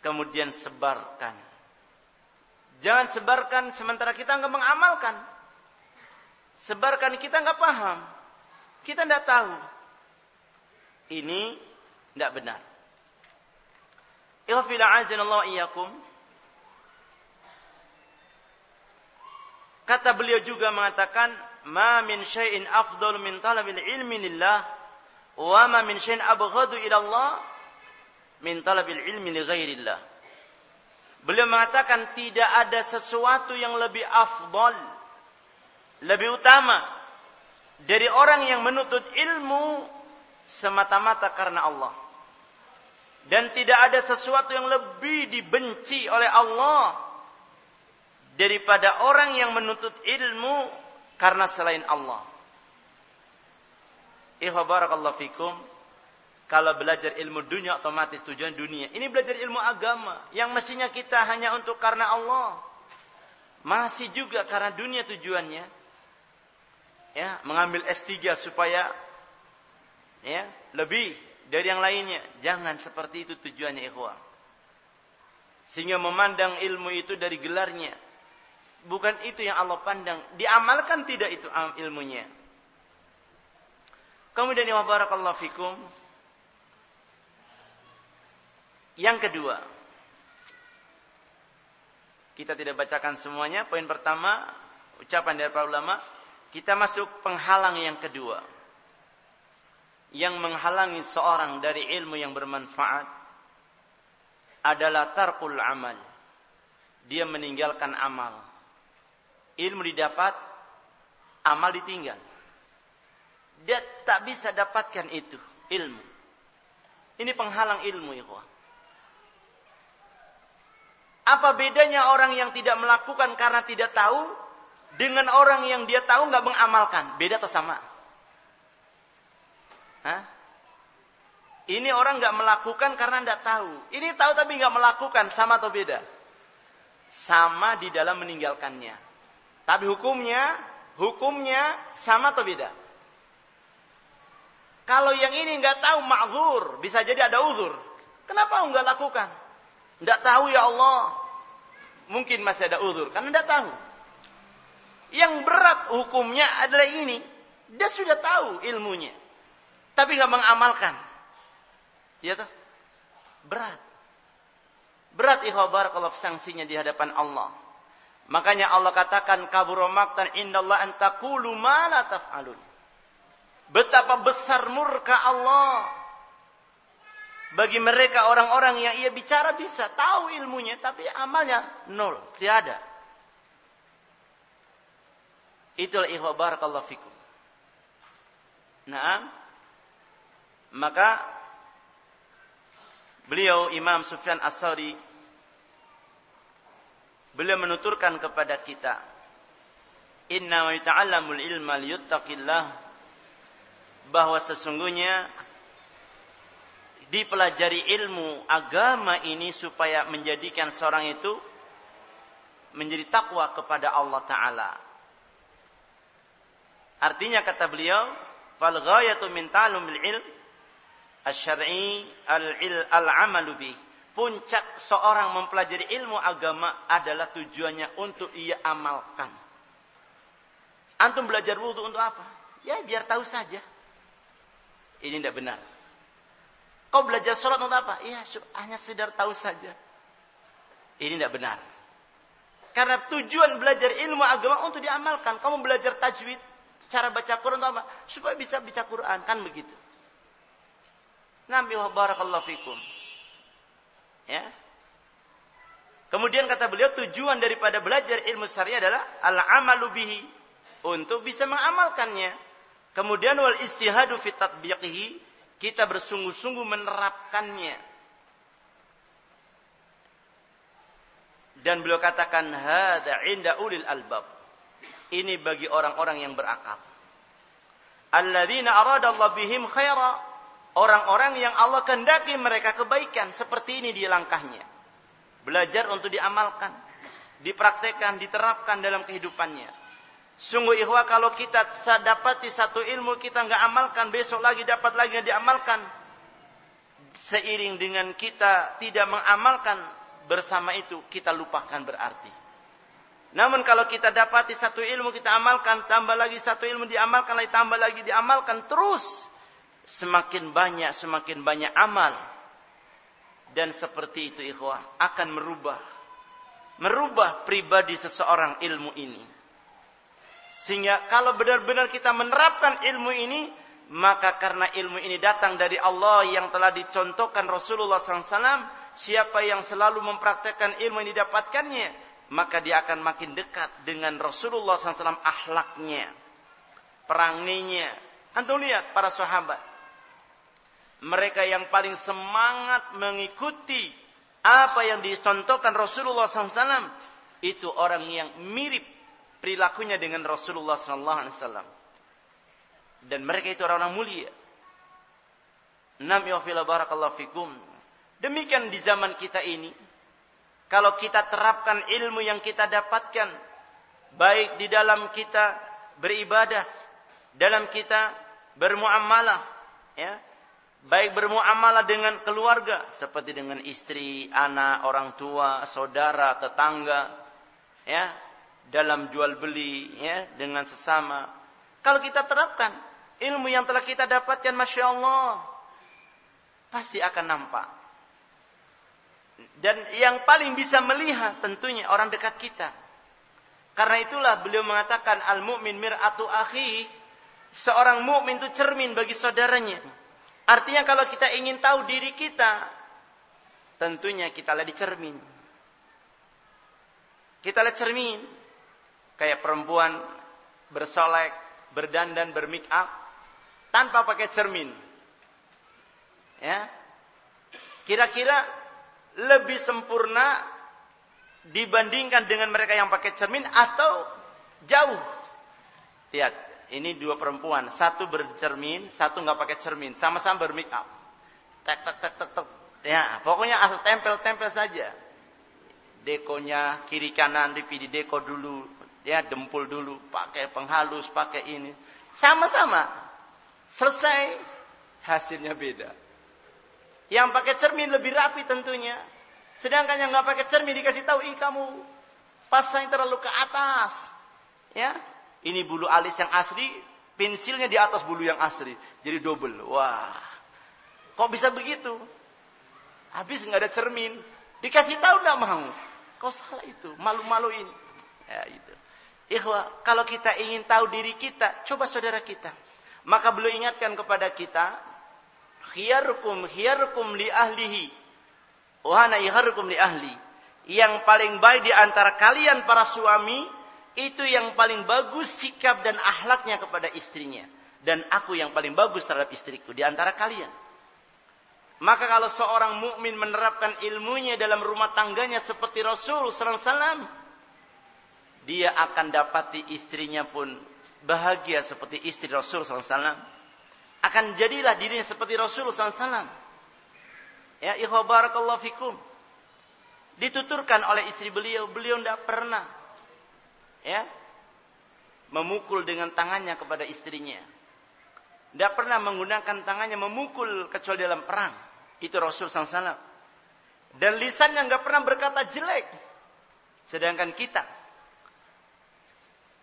S1: Kemudian sebarkan Jangan sebarkan sementara kita nggak mengamalkan. Sebarkan kita nggak paham. Kita nggak tahu. Ini tidak benar. Ighfir azanallahu iyyakum. Kata beliau juga mengatakan, "Ma min syai'in afdal min talabil ilmi lillah wa ma min syai'in abghadu ila Allah min talabil ilmi li ghairillah." Beliau mengatakan tidak ada sesuatu yang lebih afdol, lebih utama dari orang yang menuntut ilmu semata-mata karena Allah. Dan tidak ada sesuatu yang lebih dibenci oleh Allah daripada orang yang menuntut ilmu karena selain Allah. Ikhwabarakallahu fikum. Kalau belajar ilmu dunia otomatis tujuan dunia. Ini belajar ilmu agama yang mestinya kita hanya untuk karena Allah. Masih juga karena dunia tujuannya. Ya, mengambil S3 supaya ya, lebih dari yang lainnya. Jangan seperti itu tujuannya ikhwah. Sehingga memandang ilmu itu dari gelarnya. Bukan itu yang Allah pandang. Diamalkan tidak itu ilmunya. Kemudian ya barakallahu fikum. Yang kedua, kita tidak bacakan semuanya. Poin pertama, ucapan dari para ulama, kita masuk penghalang yang kedua. Yang menghalangi seorang dari ilmu yang bermanfaat adalah tarkul amal. Dia meninggalkan amal. Ilmu didapat, amal ditinggal. Dia tak bisa dapatkan itu, ilmu. Ini penghalang ilmu, ikhwah. Apa bedanya orang yang tidak melakukan karena tidak tahu dengan orang yang dia tahu nggak mengamalkan? Beda atau sama? Hah? Ini orang nggak melakukan karena tidak tahu. Ini tahu tapi nggak melakukan, sama atau beda? Sama di dalam meninggalkannya. Tapi hukumnya, hukumnya sama atau beda? Kalau yang ini nggak tahu ma'zur, bisa jadi ada uzur. Kenapa nggak lakukan? Nggak tahu ya Allah mungkin masih ada uzur karena tidak tahu. Yang berat hukumnya adalah ini. Dia sudah tahu ilmunya. Tapi nggak mengamalkan. Ya toh? Berat. Berat ikhwabar kalau sanksinya di hadapan Allah. Makanya Allah katakan kabur maktan indallah an taqulu ma la taf'alun. Betapa besar murka Allah bagi mereka orang-orang yang ia bicara bisa tahu ilmunya tapi amalnya nol, tiada. Itulah ikhwah barakallahu fikum. Nah, maka beliau Imam Sufyan As-Sauri beliau menuturkan kepada kita inna wa yata'allamul ilma liyuttaqillah bahwa sesungguhnya dipelajari ilmu agama ini supaya menjadikan seorang itu menjadi takwa kepada Allah taala. Artinya kata beliau, fal ghayatu min ta'lumil ilm asy-syar'i al-'amalu bih. Puncak seorang mempelajari ilmu agama adalah tujuannya untuk ia amalkan. Antum belajar wudhu untuk apa? Ya biar tahu saja. Ini tidak benar. Kau belajar sholat untuk apa? Iya, hanya sekedar tahu saja. Ini tidak benar. Karena tujuan belajar ilmu agama untuk diamalkan. Kamu belajar tajwid, cara baca Quran apa? Supaya bisa baca Quran, kan begitu. Nabi wa barakallahu fikum. Ya. Kemudian kata beliau tujuan daripada belajar ilmu syariah adalah al-amalu bihi untuk bisa mengamalkannya. Kemudian wal istihadu fi tatbiqihi kita bersungguh-sungguh menerapkannya. Dan beliau katakan hadza inda ulil albab. Ini bagi orang-orang yang berakal. Alladzina arada Allah bihim khaira orang-orang yang Allah kehendaki mereka kebaikan seperti ini di langkahnya. Belajar untuk diamalkan, dipraktekkan, diterapkan dalam kehidupannya. Sungguh ikhwah kalau kita dapati satu ilmu kita nggak amalkan, besok lagi dapat lagi yang diamalkan. Seiring dengan kita tidak mengamalkan bersama itu, kita lupakan berarti. Namun kalau kita dapati satu ilmu kita amalkan, tambah lagi satu ilmu diamalkan, lagi tambah lagi diamalkan terus semakin banyak semakin banyak amal. Dan seperti itu ikhwah akan merubah merubah pribadi seseorang ilmu ini. Sehingga kalau benar-benar kita menerapkan ilmu ini maka karena ilmu ini datang dari Allah yang telah dicontohkan Rasulullah SAW siapa yang selalu mempraktekkan ilmu yang didapatkannya maka dia akan makin dekat dengan Rasulullah SAW ahlaknya peranginya. Antum lihat para sahabat mereka yang paling semangat mengikuti apa yang dicontohkan Rasulullah SAW itu orang yang mirip perilakunya dengan Rasulullah SAW. Dan mereka itu orang-orang mulia. Fikum. Demikian di zaman kita ini. Kalau kita terapkan ilmu yang kita dapatkan. Baik di dalam kita beribadah. Dalam kita bermuamalah. Ya, baik bermuamalah dengan keluarga seperti dengan istri, anak, orang tua, saudara, tetangga, ya, dalam jual beli, ya, dengan sesama. Kalau kita terapkan ilmu yang telah kita dapatkan, masya Allah, pasti akan nampak. Dan yang paling bisa melihat tentunya orang dekat kita. Karena itulah beliau mengatakan al-mu'min mir'atu akhi, seorang mukmin itu cermin bagi saudaranya. Artinya kalau kita ingin tahu diri kita, tentunya kita lihat di cermin. Kita lihat cermin. Kayak perempuan bersolek, berdandan, bermake up, tanpa pakai cermin. Ya. Kira-kira lebih sempurna dibandingkan dengan mereka yang pakai cermin atau jauh. Lihat, ini dua perempuan, satu bercermin, satu nggak pakai cermin, sama-sama bermake up. Tek tek tek tek tek. Ya, pokoknya asal tempel-tempel saja. Dekonya kiri kanan di deko dulu, ya dempul dulu, pakai penghalus, pakai ini. Sama-sama. Selesai, hasilnya beda. Yang pakai cermin lebih rapi tentunya. Sedangkan yang nggak pakai cermin dikasih tahu, ih kamu pasang terlalu ke atas. Ya, ini bulu alis yang asli, pensilnya di atas bulu yang asli. Jadi double. Wah. Kok bisa begitu? Habis nggak ada cermin. Dikasih tahu nggak mau. Kau salah itu. Malu-malu ini. Ya itu. Ikhwah, kalau kita ingin tahu diri kita, coba saudara kita. Maka beliau ingatkan kepada kita, khiyarukum khiyarukum li ahlihi. Wahana iharukum li ahli. Yang paling baik di antara kalian para suami itu yang paling bagus sikap dan ahlaknya kepada istrinya dan aku yang paling bagus terhadap istriku di antara kalian. Maka kalau seorang mukmin menerapkan ilmunya dalam rumah tangganya seperti Rasul sallallahu alaihi dia akan dapati istrinya pun bahagia seperti istri Rasul sallallahu alaihi. Akan jadilah dirinya seperti Rasul sallallahu alaihi. Ya, ikhwa barakallahu fikum. Dituturkan oleh istri beliau, beliau tidak pernah ya memukul dengan tangannya kepada istrinya. Tidak pernah menggunakan tangannya memukul kecuali dalam perang. Itu Rasul SAW. Dan lisannya nggak pernah berkata jelek. Sedangkan kita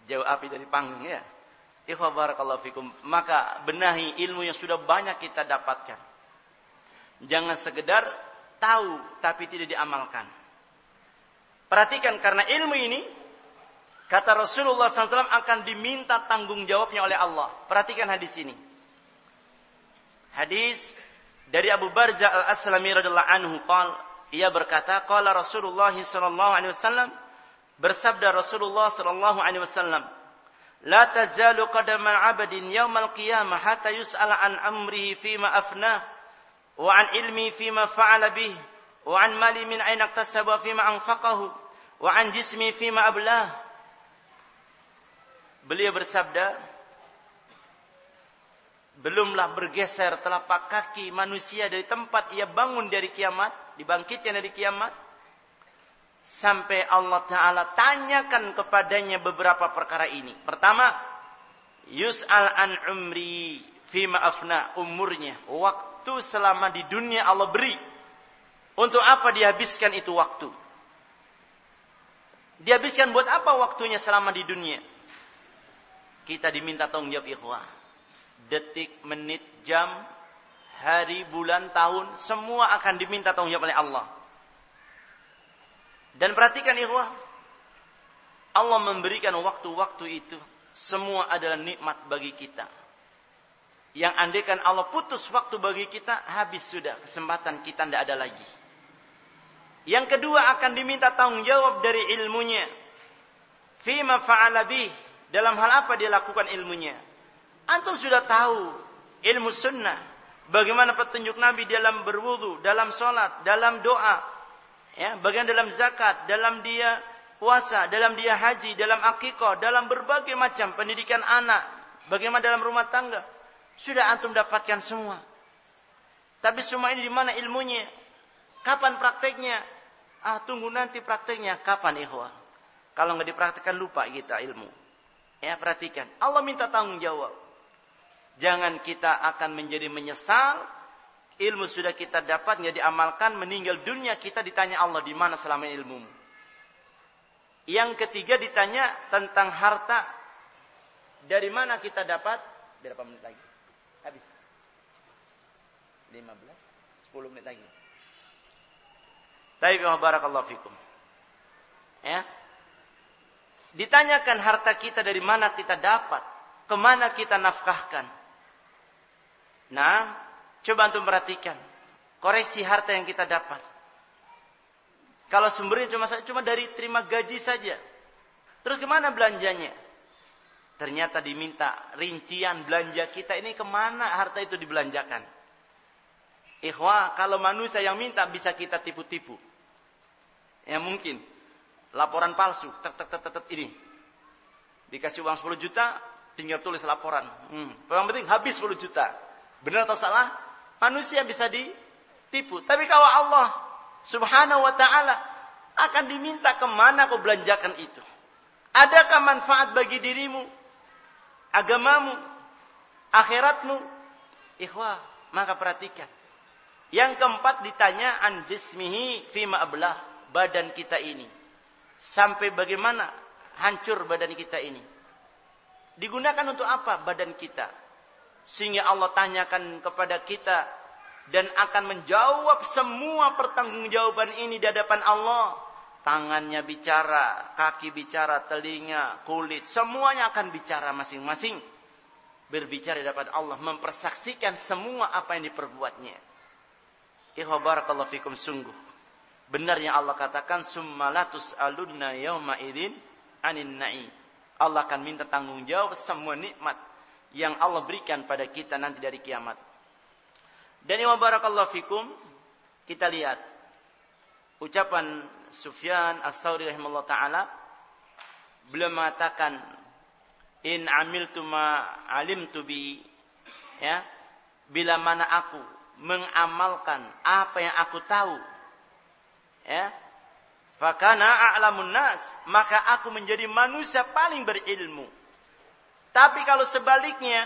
S1: jauh api dari panggung ya. Ikhwah fikum. Maka benahi ilmu yang sudah banyak kita dapatkan. Jangan sekedar tahu tapi tidak diamalkan. Perhatikan karena ilmu ini kata Rasulullah SAW akan diminta tanggung jawabnya oleh Allah. Perhatikan hadis ini. Hadis dari Abu Barza al-Aslami radhiyallahu anhu qal ia berkata qala Rasulullah sallallahu alaihi wasallam bersabda Rasulullah sallallahu alaihi wasallam La tazalu qadama 'abdin yaumal qiyamah hatta yus'ala an amrihi fima afnah wa an ilmi fima fa'ala bih wa an mali min aina iktasaba fima anfaqahu wa an jismi Beliau bersabda belumlah bergeser telapak kaki manusia dari tempat ia bangun dari kiamat, dibangkitnya dari kiamat, sampai Allah Ta'ala tanyakan kepadanya beberapa perkara ini. Pertama, yus'al an umri fi afna umurnya. Waktu selama di dunia Allah beri. Untuk apa dihabiskan itu waktu? Dihabiskan buat apa waktunya selama di dunia? Kita diminta tanggung jawab ikhwah detik, menit, jam, hari, bulan, tahun, semua akan diminta tanggung jawab oleh Allah. Dan perhatikan ikhwah, Allah memberikan waktu-waktu itu semua adalah nikmat bagi kita. Yang andaikan Allah putus waktu bagi kita, habis sudah kesempatan kita tidak ada lagi. Yang kedua akan diminta tanggung jawab dari ilmunya. Fima fa'ala bih. Dalam hal apa dia lakukan ilmunya. Antum sudah tahu ilmu sunnah. Bagaimana petunjuk Nabi dalam berwudu, dalam sholat, dalam doa. Ya, bagian dalam zakat, dalam dia puasa, dalam dia haji, dalam akikah, dalam berbagai macam pendidikan anak. Bagaimana dalam rumah tangga. Sudah antum dapatkan semua. Tapi semua ini di mana ilmunya? Kapan prakteknya? Ah, tunggu nanti prakteknya. Kapan ikhwah? Kalau nggak dipraktekkan lupa kita ilmu. Ya, perhatikan. Allah minta tanggung jawab. Jangan kita akan menjadi menyesal. Ilmu sudah kita dapat, nggak diamalkan, meninggal dunia kita ditanya Allah di mana selama ilmumu. Yang ketiga ditanya tentang harta. Dari mana kita dapat? Berapa menit lagi? Habis. 15, 10 menit lagi. Taib barakallahu fikum. Ya. Ditanyakan harta kita dari mana kita dapat, ke mana kita nafkahkan. Nah, coba antum perhatikan. Koreksi harta yang kita dapat. Kalau sumbernya cuma cuma dari terima gaji saja. Terus ke mana belanjanya? Ternyata diminta rincian belanja kita ini ke mana harta itu dibelanjakan. Ikhwah, kalau manusia yang minta bisa kita tipu-tipu. Ya mungkin. Laporan palsu. Tek, tek, tek, tek, ini. Dikasih uang 10 juta, tinggal tulis laporan. Hmm. Yang penting habis 10 juta. Benar atau salah? Manusia bisa ditipu. Tapi kalau Allah subhanahu wa ta'ala akan diminta ke mana kau belanjakan itu. Adakah manfaat bagi dirimu? Agamamu? Akhiratmu? Ikhwah, maka perhatikan. Yang keempat ditanya an jismihi fima ablah. Badan kita ini. Sampai bagaimana hancur badan kita ini. Digunakan untuk apa badan kita? Sehingga Allah tanyakan kepada kita dan akan menjawab semua pertanggungjawaban ini di hadapan Allah. Tangannya bicara, kaki bicara, telinga, kulit, semuanya akan bicara masing-masing. Berbicara di hadapan Allah, mempersaksikan semua apa yang diperbuatnya. Barakallahu fikum sungguh. Benar yang Allah katakan, Summalatus alunna yawma idin anin na'i. Allah akan minta tanggung jawab semua nikmat yang Allah berikan pada kita nanti dari kiamat. Dan yang barakallahu fikum, kita lihat ucapan Sufyan As-Sauri rahimahullah taala beliau mengatakan in amiltu ma alimtu bi ya bila mana aku mengamalkan apa yang aku tahu ya fakana a'lamun nas maka aku menjadi manusia paling berilmu tapi kalau sebaliknya,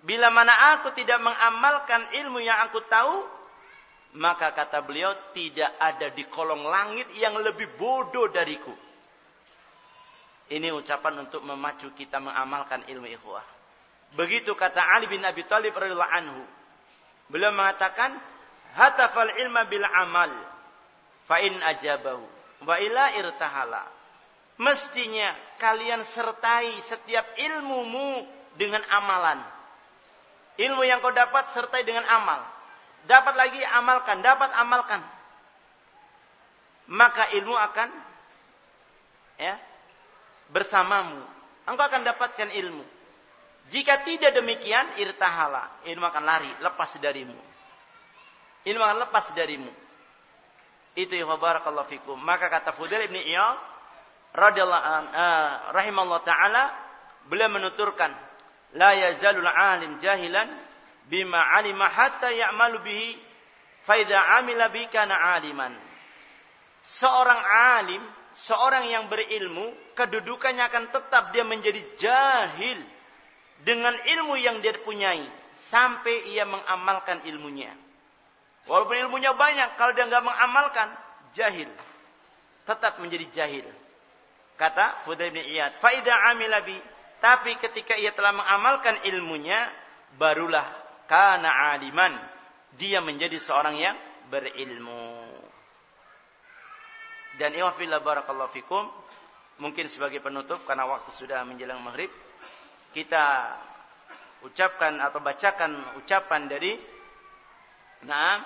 S1: bila mana aku tidak mengamalkan ilmu yang aku tahu, maka kata beliau tidak ada di kolong langit yang lebih bodoh dariku. Ini ucapan untuk memacu kita mengamalkan ilmu ikhwah. Begitu kata Ali bin Abi Thalib radhiyallahu anhu. Beliau mengatakan, "Hatafal ilma bil amal fa in ajabahu wa ila irtahala. Mestinya kalian sertai setiap ilmumu dengan amalan. Ilmu yang kau dapat sertai dengan amal. Dapat lagi amalkan, dapat amalkan. Maka ilmu akan ya bersamamu. Engkau akan dapatkan ilmu. Jika tidak demikian, irtahala. Ilmu akan lari, lepas darimu. Ilmu akan lepas darimu. Itu ya fikum. Maka kata Fudail ibn Iyad radhiyallahu uh, rahimallahu taala beliau menuturkan la yazalul alim jahilan bima alima hatta ya'malu bihi fa idza amila bi kana aliman. Seorang alim, seorang yang berilmu, kedudukannya akan tetap dia menjadi jahil dengan ilmu yang dia punyai sampai ia mengamalkan ilmunya. Walaupun ilmunya banyak, kalau dia nggak mengamalkan, jahil. Tetap menjadi jahil. Kata Fudail bin Iyad, faida amilabi. Tapi ketika ia telah mengamalkan ilmunya, barulah kana aliman. Dia menjadi seorang yang berilmu. Dan iwafillah barakallahu fikum. Mungkin sebagai penutup, karena waktu sudah menjelang maghrib. Kita ucapkan atau bacakan ucapan dari Nah,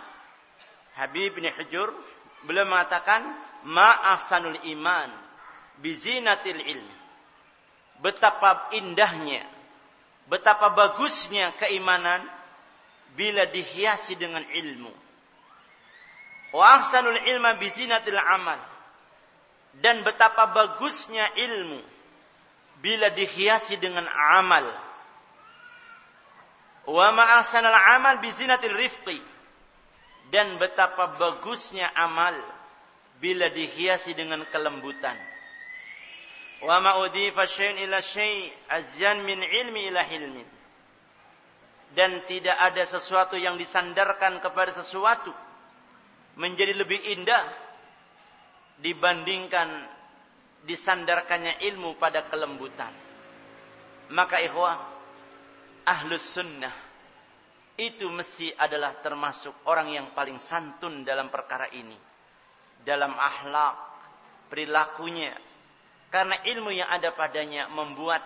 S1: Habib bin Hujur beliau mengatakan ma ahsanul iman bizinatil ilm. Betapa indahnya, betapa bagusnya keimanan bila dihiasi dengan ilmu. Wa ahsanul ilma bizinatil amal. Dan betapa bagusnya ilmu bila dihiasi dengan amal. Wa ma ahsanul amal bizinatil rifqi dan betapa bagusnya amal bila dihiasi dengan kelembutan. Wa ma udhifa syai'un ila syai' azyan min ilmi ila hilmin. Dan tidak ada sesuatu yang disandarkan kepada sesuatu menjadi lebih indah dibandingkan disandarkannya ilmu pada kelembutan. Maka ikhwah ahlus sunnah itu mesti adalah termasuk orang yang paling santun dalam perkara ini. Dalam akhlak, perilakunya. Karena ilmu yang ada padanya membuat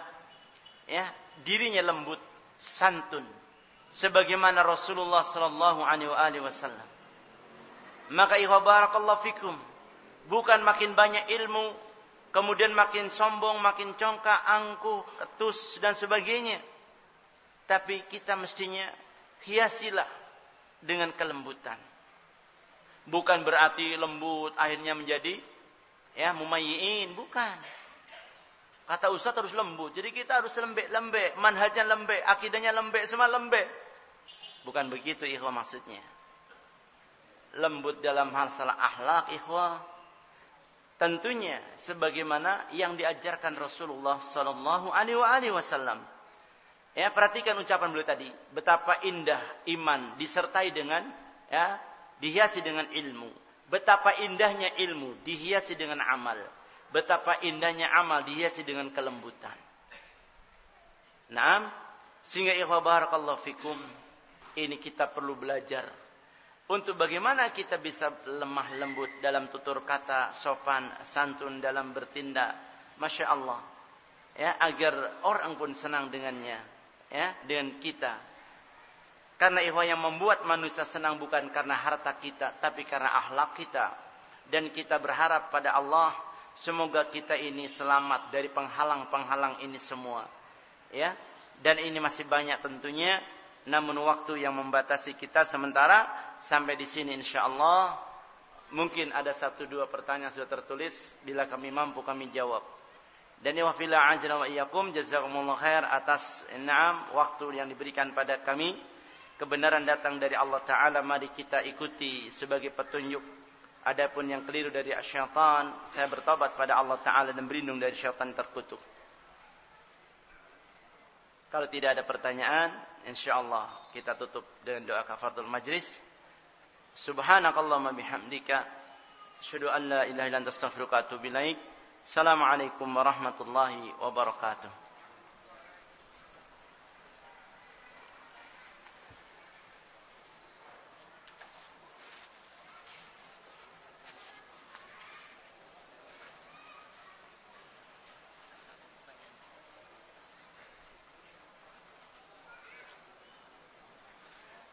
S1: ya dirinya lembut, santun. Sebagaimana Rasulullah sallallahu alaihi wasallam. Maka barakallahu fikum. Bukan makin banyak ilmu, kemudian makin sombong, makin congkak, angkuh, ketus dan sebagainya. Tapi kita mestinya hiasilah dengan kelembutan. Bukan berarti lembut akhirnya menjadi ya mumayyiin, bukan. Kata Ustaz harus lembut. Jadi kita harus lembek-lembek, manhajnya lembek, akidahnya lembek, semua lembek. Bukan begitu ikhwah maksudnya. Lembut dalam hal salah akhlak ikhwah. Tentunya sebagaimana yang diajarkan Rasulullah sallallahu alaihi wasallam Ya, perhatikan ucapan beliau tadi, betapa indah iman disertai dengan ya, dihiasi dengan ilmu. Betapa indahnya ilmu dihiasi dengan amal. Betapa indahnya amal dihiasi dengan kelembutan. Naam, sehingga ikhwah barakallahu fikum, ini kita perlu belajar untuk bagaimana kita bisa lemah lembut dalam tutur kata, sopan, santun dalam bertindak. Masya Allah. Ya, agar orang pun senang dengannya ya dengan kita. Karena ikhwah yang membuat manusia senang bukan karena harta kita, tapi karena akhlak kita. Dan kita berharap pada Allah, semoga kita ini selamat dari penghalang-penghalang ini semua. Ya, dan ini masih banyak tentunya, namun waktu yang membatasi kita sementara sampai di sini insya Allah. Mungkin ada satu dua pertanyaan sudah tertulis, bila kami mampu kami jawab. Dan ya wafillah azza wa iyyakum khair atas enam waktu yang diberikan pada kami. Kebenaran datang dari Allah taala mari kita ikuti sebagai petunjuk. Adapun yang keliru dari syaitan, saya bertobat pada Allah taala dan berlindung dari syaitan terkutuk. Kalau tidak ada pertanyaan, insyaallah kita tutup dengan doa kafaratul majlis. Subhanakallahumma bihamdika asyhadu an la ilaha illa anta astaghfiruka السلام warahmatullahi wabarakatuh.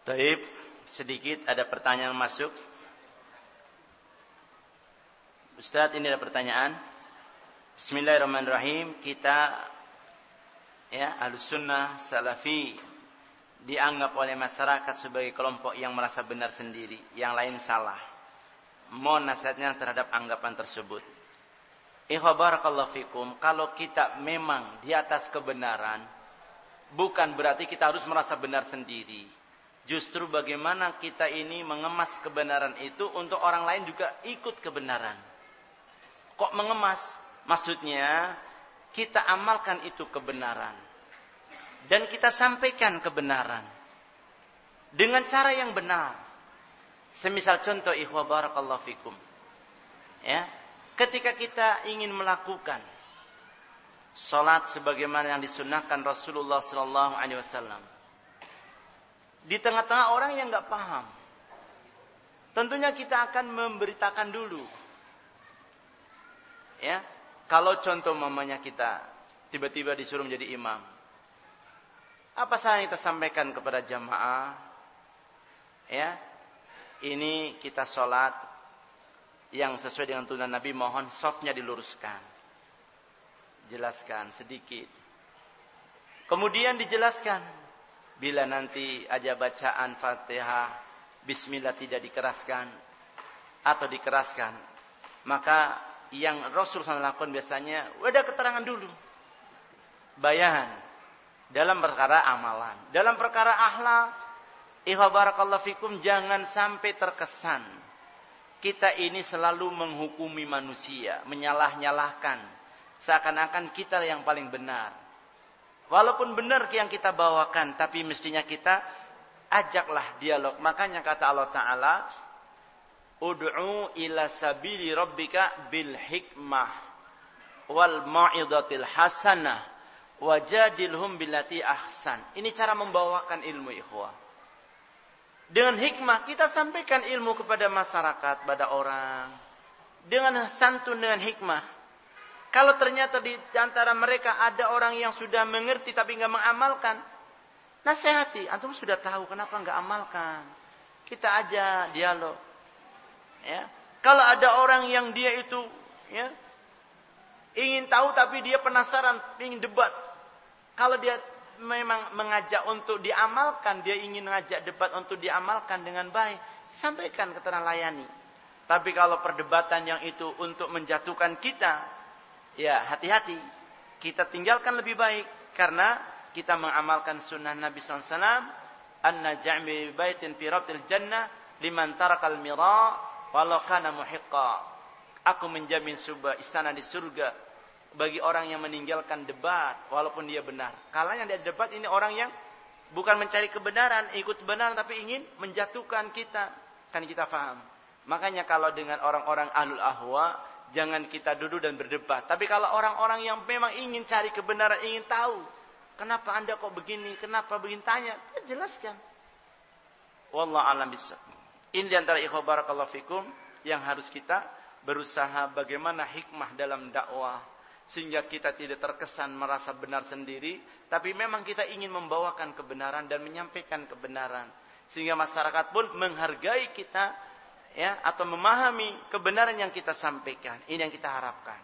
S1: Taib, sedikit ada pertanyaan masuk. Ustadz, ini ada pertanyaan. Bismillahirrahmanirrahim. Kita ya, Ahlussunnah Salafi dianggap oleh masyarakat sebagai kelompok yang merasa benar sendiri, yang lain salah. Mohon nasihatnya terhadap anggapan tersebut. Ikhwa barakallahu fikum, kalau kita memang di atas kebenaran, bukan berarti kita harus merasa benar sendiri. Justru bagaimana kita ini mengemas kebenaran itu untuk orang lain juga ikut kebenaran. Kok mengemas? Maksudnya kita amalkan itu kebenaran dan kita sampaikan kebenaran dengan cara yang benar. Semisal contoh ikhwah barakallahu fikum. Ya, ketika kita ingin melakukan salat sebagaimana yang disunahkan Rasulullah sallallahu alaihi wasallam. Di tengah-tengah orang yang nggak paham. Tentunya kita akan memberitakan dulu. Ya, kalau contoh mamanya kita tiba-tiba disuruh menjadi imam. Apa saja yang kita sampaikan kepada jamaah? Ya, ini kita sholat yang sesuai dengan tuntunan Nabi mohon softnya diluruskan. Jelaskan sedikit. Kemudian dijelaskan bila nanti aja bacaan Fatihah bismillah tidak dikeraskan atau dikeraskan, maka yang Rasul SAW lakukan biasanya ada keterangan dulu. Bayahan dalam perkara amalan. Dalam perkara akhlak, ihwa barakallahu fikum jangan sampai terkesan kita ini selalu menghukumi manusia, menyalah-nyalahkan seakan-akan kita yang paling benar. Walaupun benar yang kita bawakan, tapi mestinya kita ajaklah dialog. Makanya kata Allah Ta'ala, Ud'u ila sabili rabbika bil hikmah wal ma'idatil hasanah wajadilhum billati ahsan. Ini cara membawakan ilmu ikhwah. Dengan hikmah kita sampaikan ilmu kepada masyarakat, pada orang. Dengan santun dengan hikmah. Kalau ternyata di antara mereka ada orang yang sudah mengerti tapi nggak mengamalkan, nasihati. Antum sudah tahu kenapa nggak amalkan. Kita aja dialog. Ya. Kalau ada orang yang dia itu ya, ingin tahu tapi dia penasaran, ingin debat, kalau dia memang mengajak untuk diamalkan, dia ingin mengajak debat untuk diamalkan dengan baik, sampaikan keterangan layani. Tapi kalau perdebatan yang itu untuk menjatuhkan kita, ya hati-hati. Kita tinggalkan lebih baik karena kita mengamalkan sunnah Nabi SAW. An-najami baitin fi rabtil jannah liman tarakal mira walau kana muhiqqa. Aku menjamin sebuah istana di surga bagi orang yang meninggalkan debat walaupun dia benar. Kalau yang dia debat ini orang yang bukan mencari kebenaran, ikut kebenaran tapi ingin menjatuhkan kita. Kan kita paham. Makanya kalau dengan orang-orang ahlul ahwa jangan kita duduk dan berdebat. Tapi kalau orang-orang yang memang ingin cari kebenaran, ingin tahu kenapa Anda kok begini, kenapa begini tanya, jelaskan. Wallah alam bisa. Ini di antara ikhwah barakallahu fikum yang harus kita berusaha bagaimana hikmah dalam dakwah sehingga kita tidak terkesan merasa benar sendiri, tapi memang kita ingin membawakan kebenaran dan menyampaikan kebenaran, sehingga masyarakat pun menghargai kita ya atau memahami kebenaran yang kita sampaikan. Ini yang kita harapkan.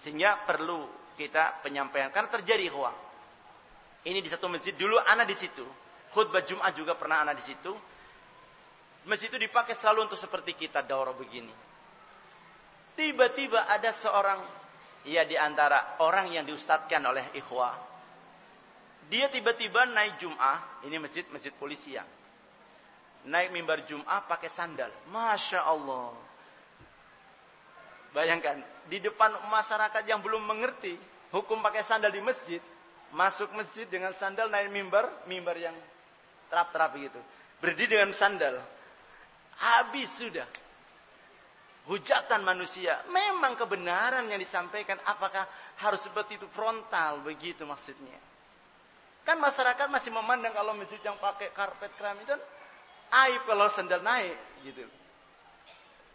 S1: Sehingga perlu kita penyampaian karena terjadi hoax. Ini di satu masjid dulu anak di situ. Khutbah Jumat juga pernah anak di situ. Masjid itu dipakai selalu untuk seperti kita daurah begini. Tiba-tiba ada seorang ia di antara orang yang diustadkan oleh ikhwah. Dia tiba-tiba naik Jum'ah, ini masjid masjid polisi yang naik mimbar Jum'ah pakai sandal. Masya Allah. Bayangkan, di depan masyarakat yang belum mengerti hukum pakai sandal di masjid, masuk masjid dengan sandal naik mimbar, mimbar yang terap-terap gitu. Berdiri dengan sandal. Habis sudah hujatan manusia. Memang kebenaran yang disampaikan apakah harus seperti itu frontal begitu maksudnya. Kan masyarakat masih memandang kalau masjid yang pakai karpet keramik itu aib kalau sandal naik gitu.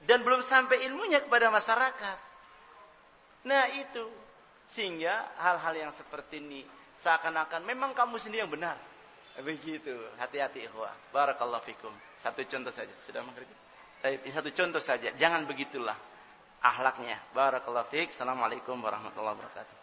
S1: Dan belum sampai ilmunya kepada masyarakat. Nah itu sehingga hal-hal yang seperti ini seakan-akan memang kamu sendiri yang benar. Begitu. Hati-hati ikhwah. Barakallahu fikum. Satu contoh saja. Sudah maghrib? Tapi satu contoh saja. Jangan begitulah. Ahlaknya. Barakallahu fik. Assalamualaikum warahmatullahi wabarakatuh.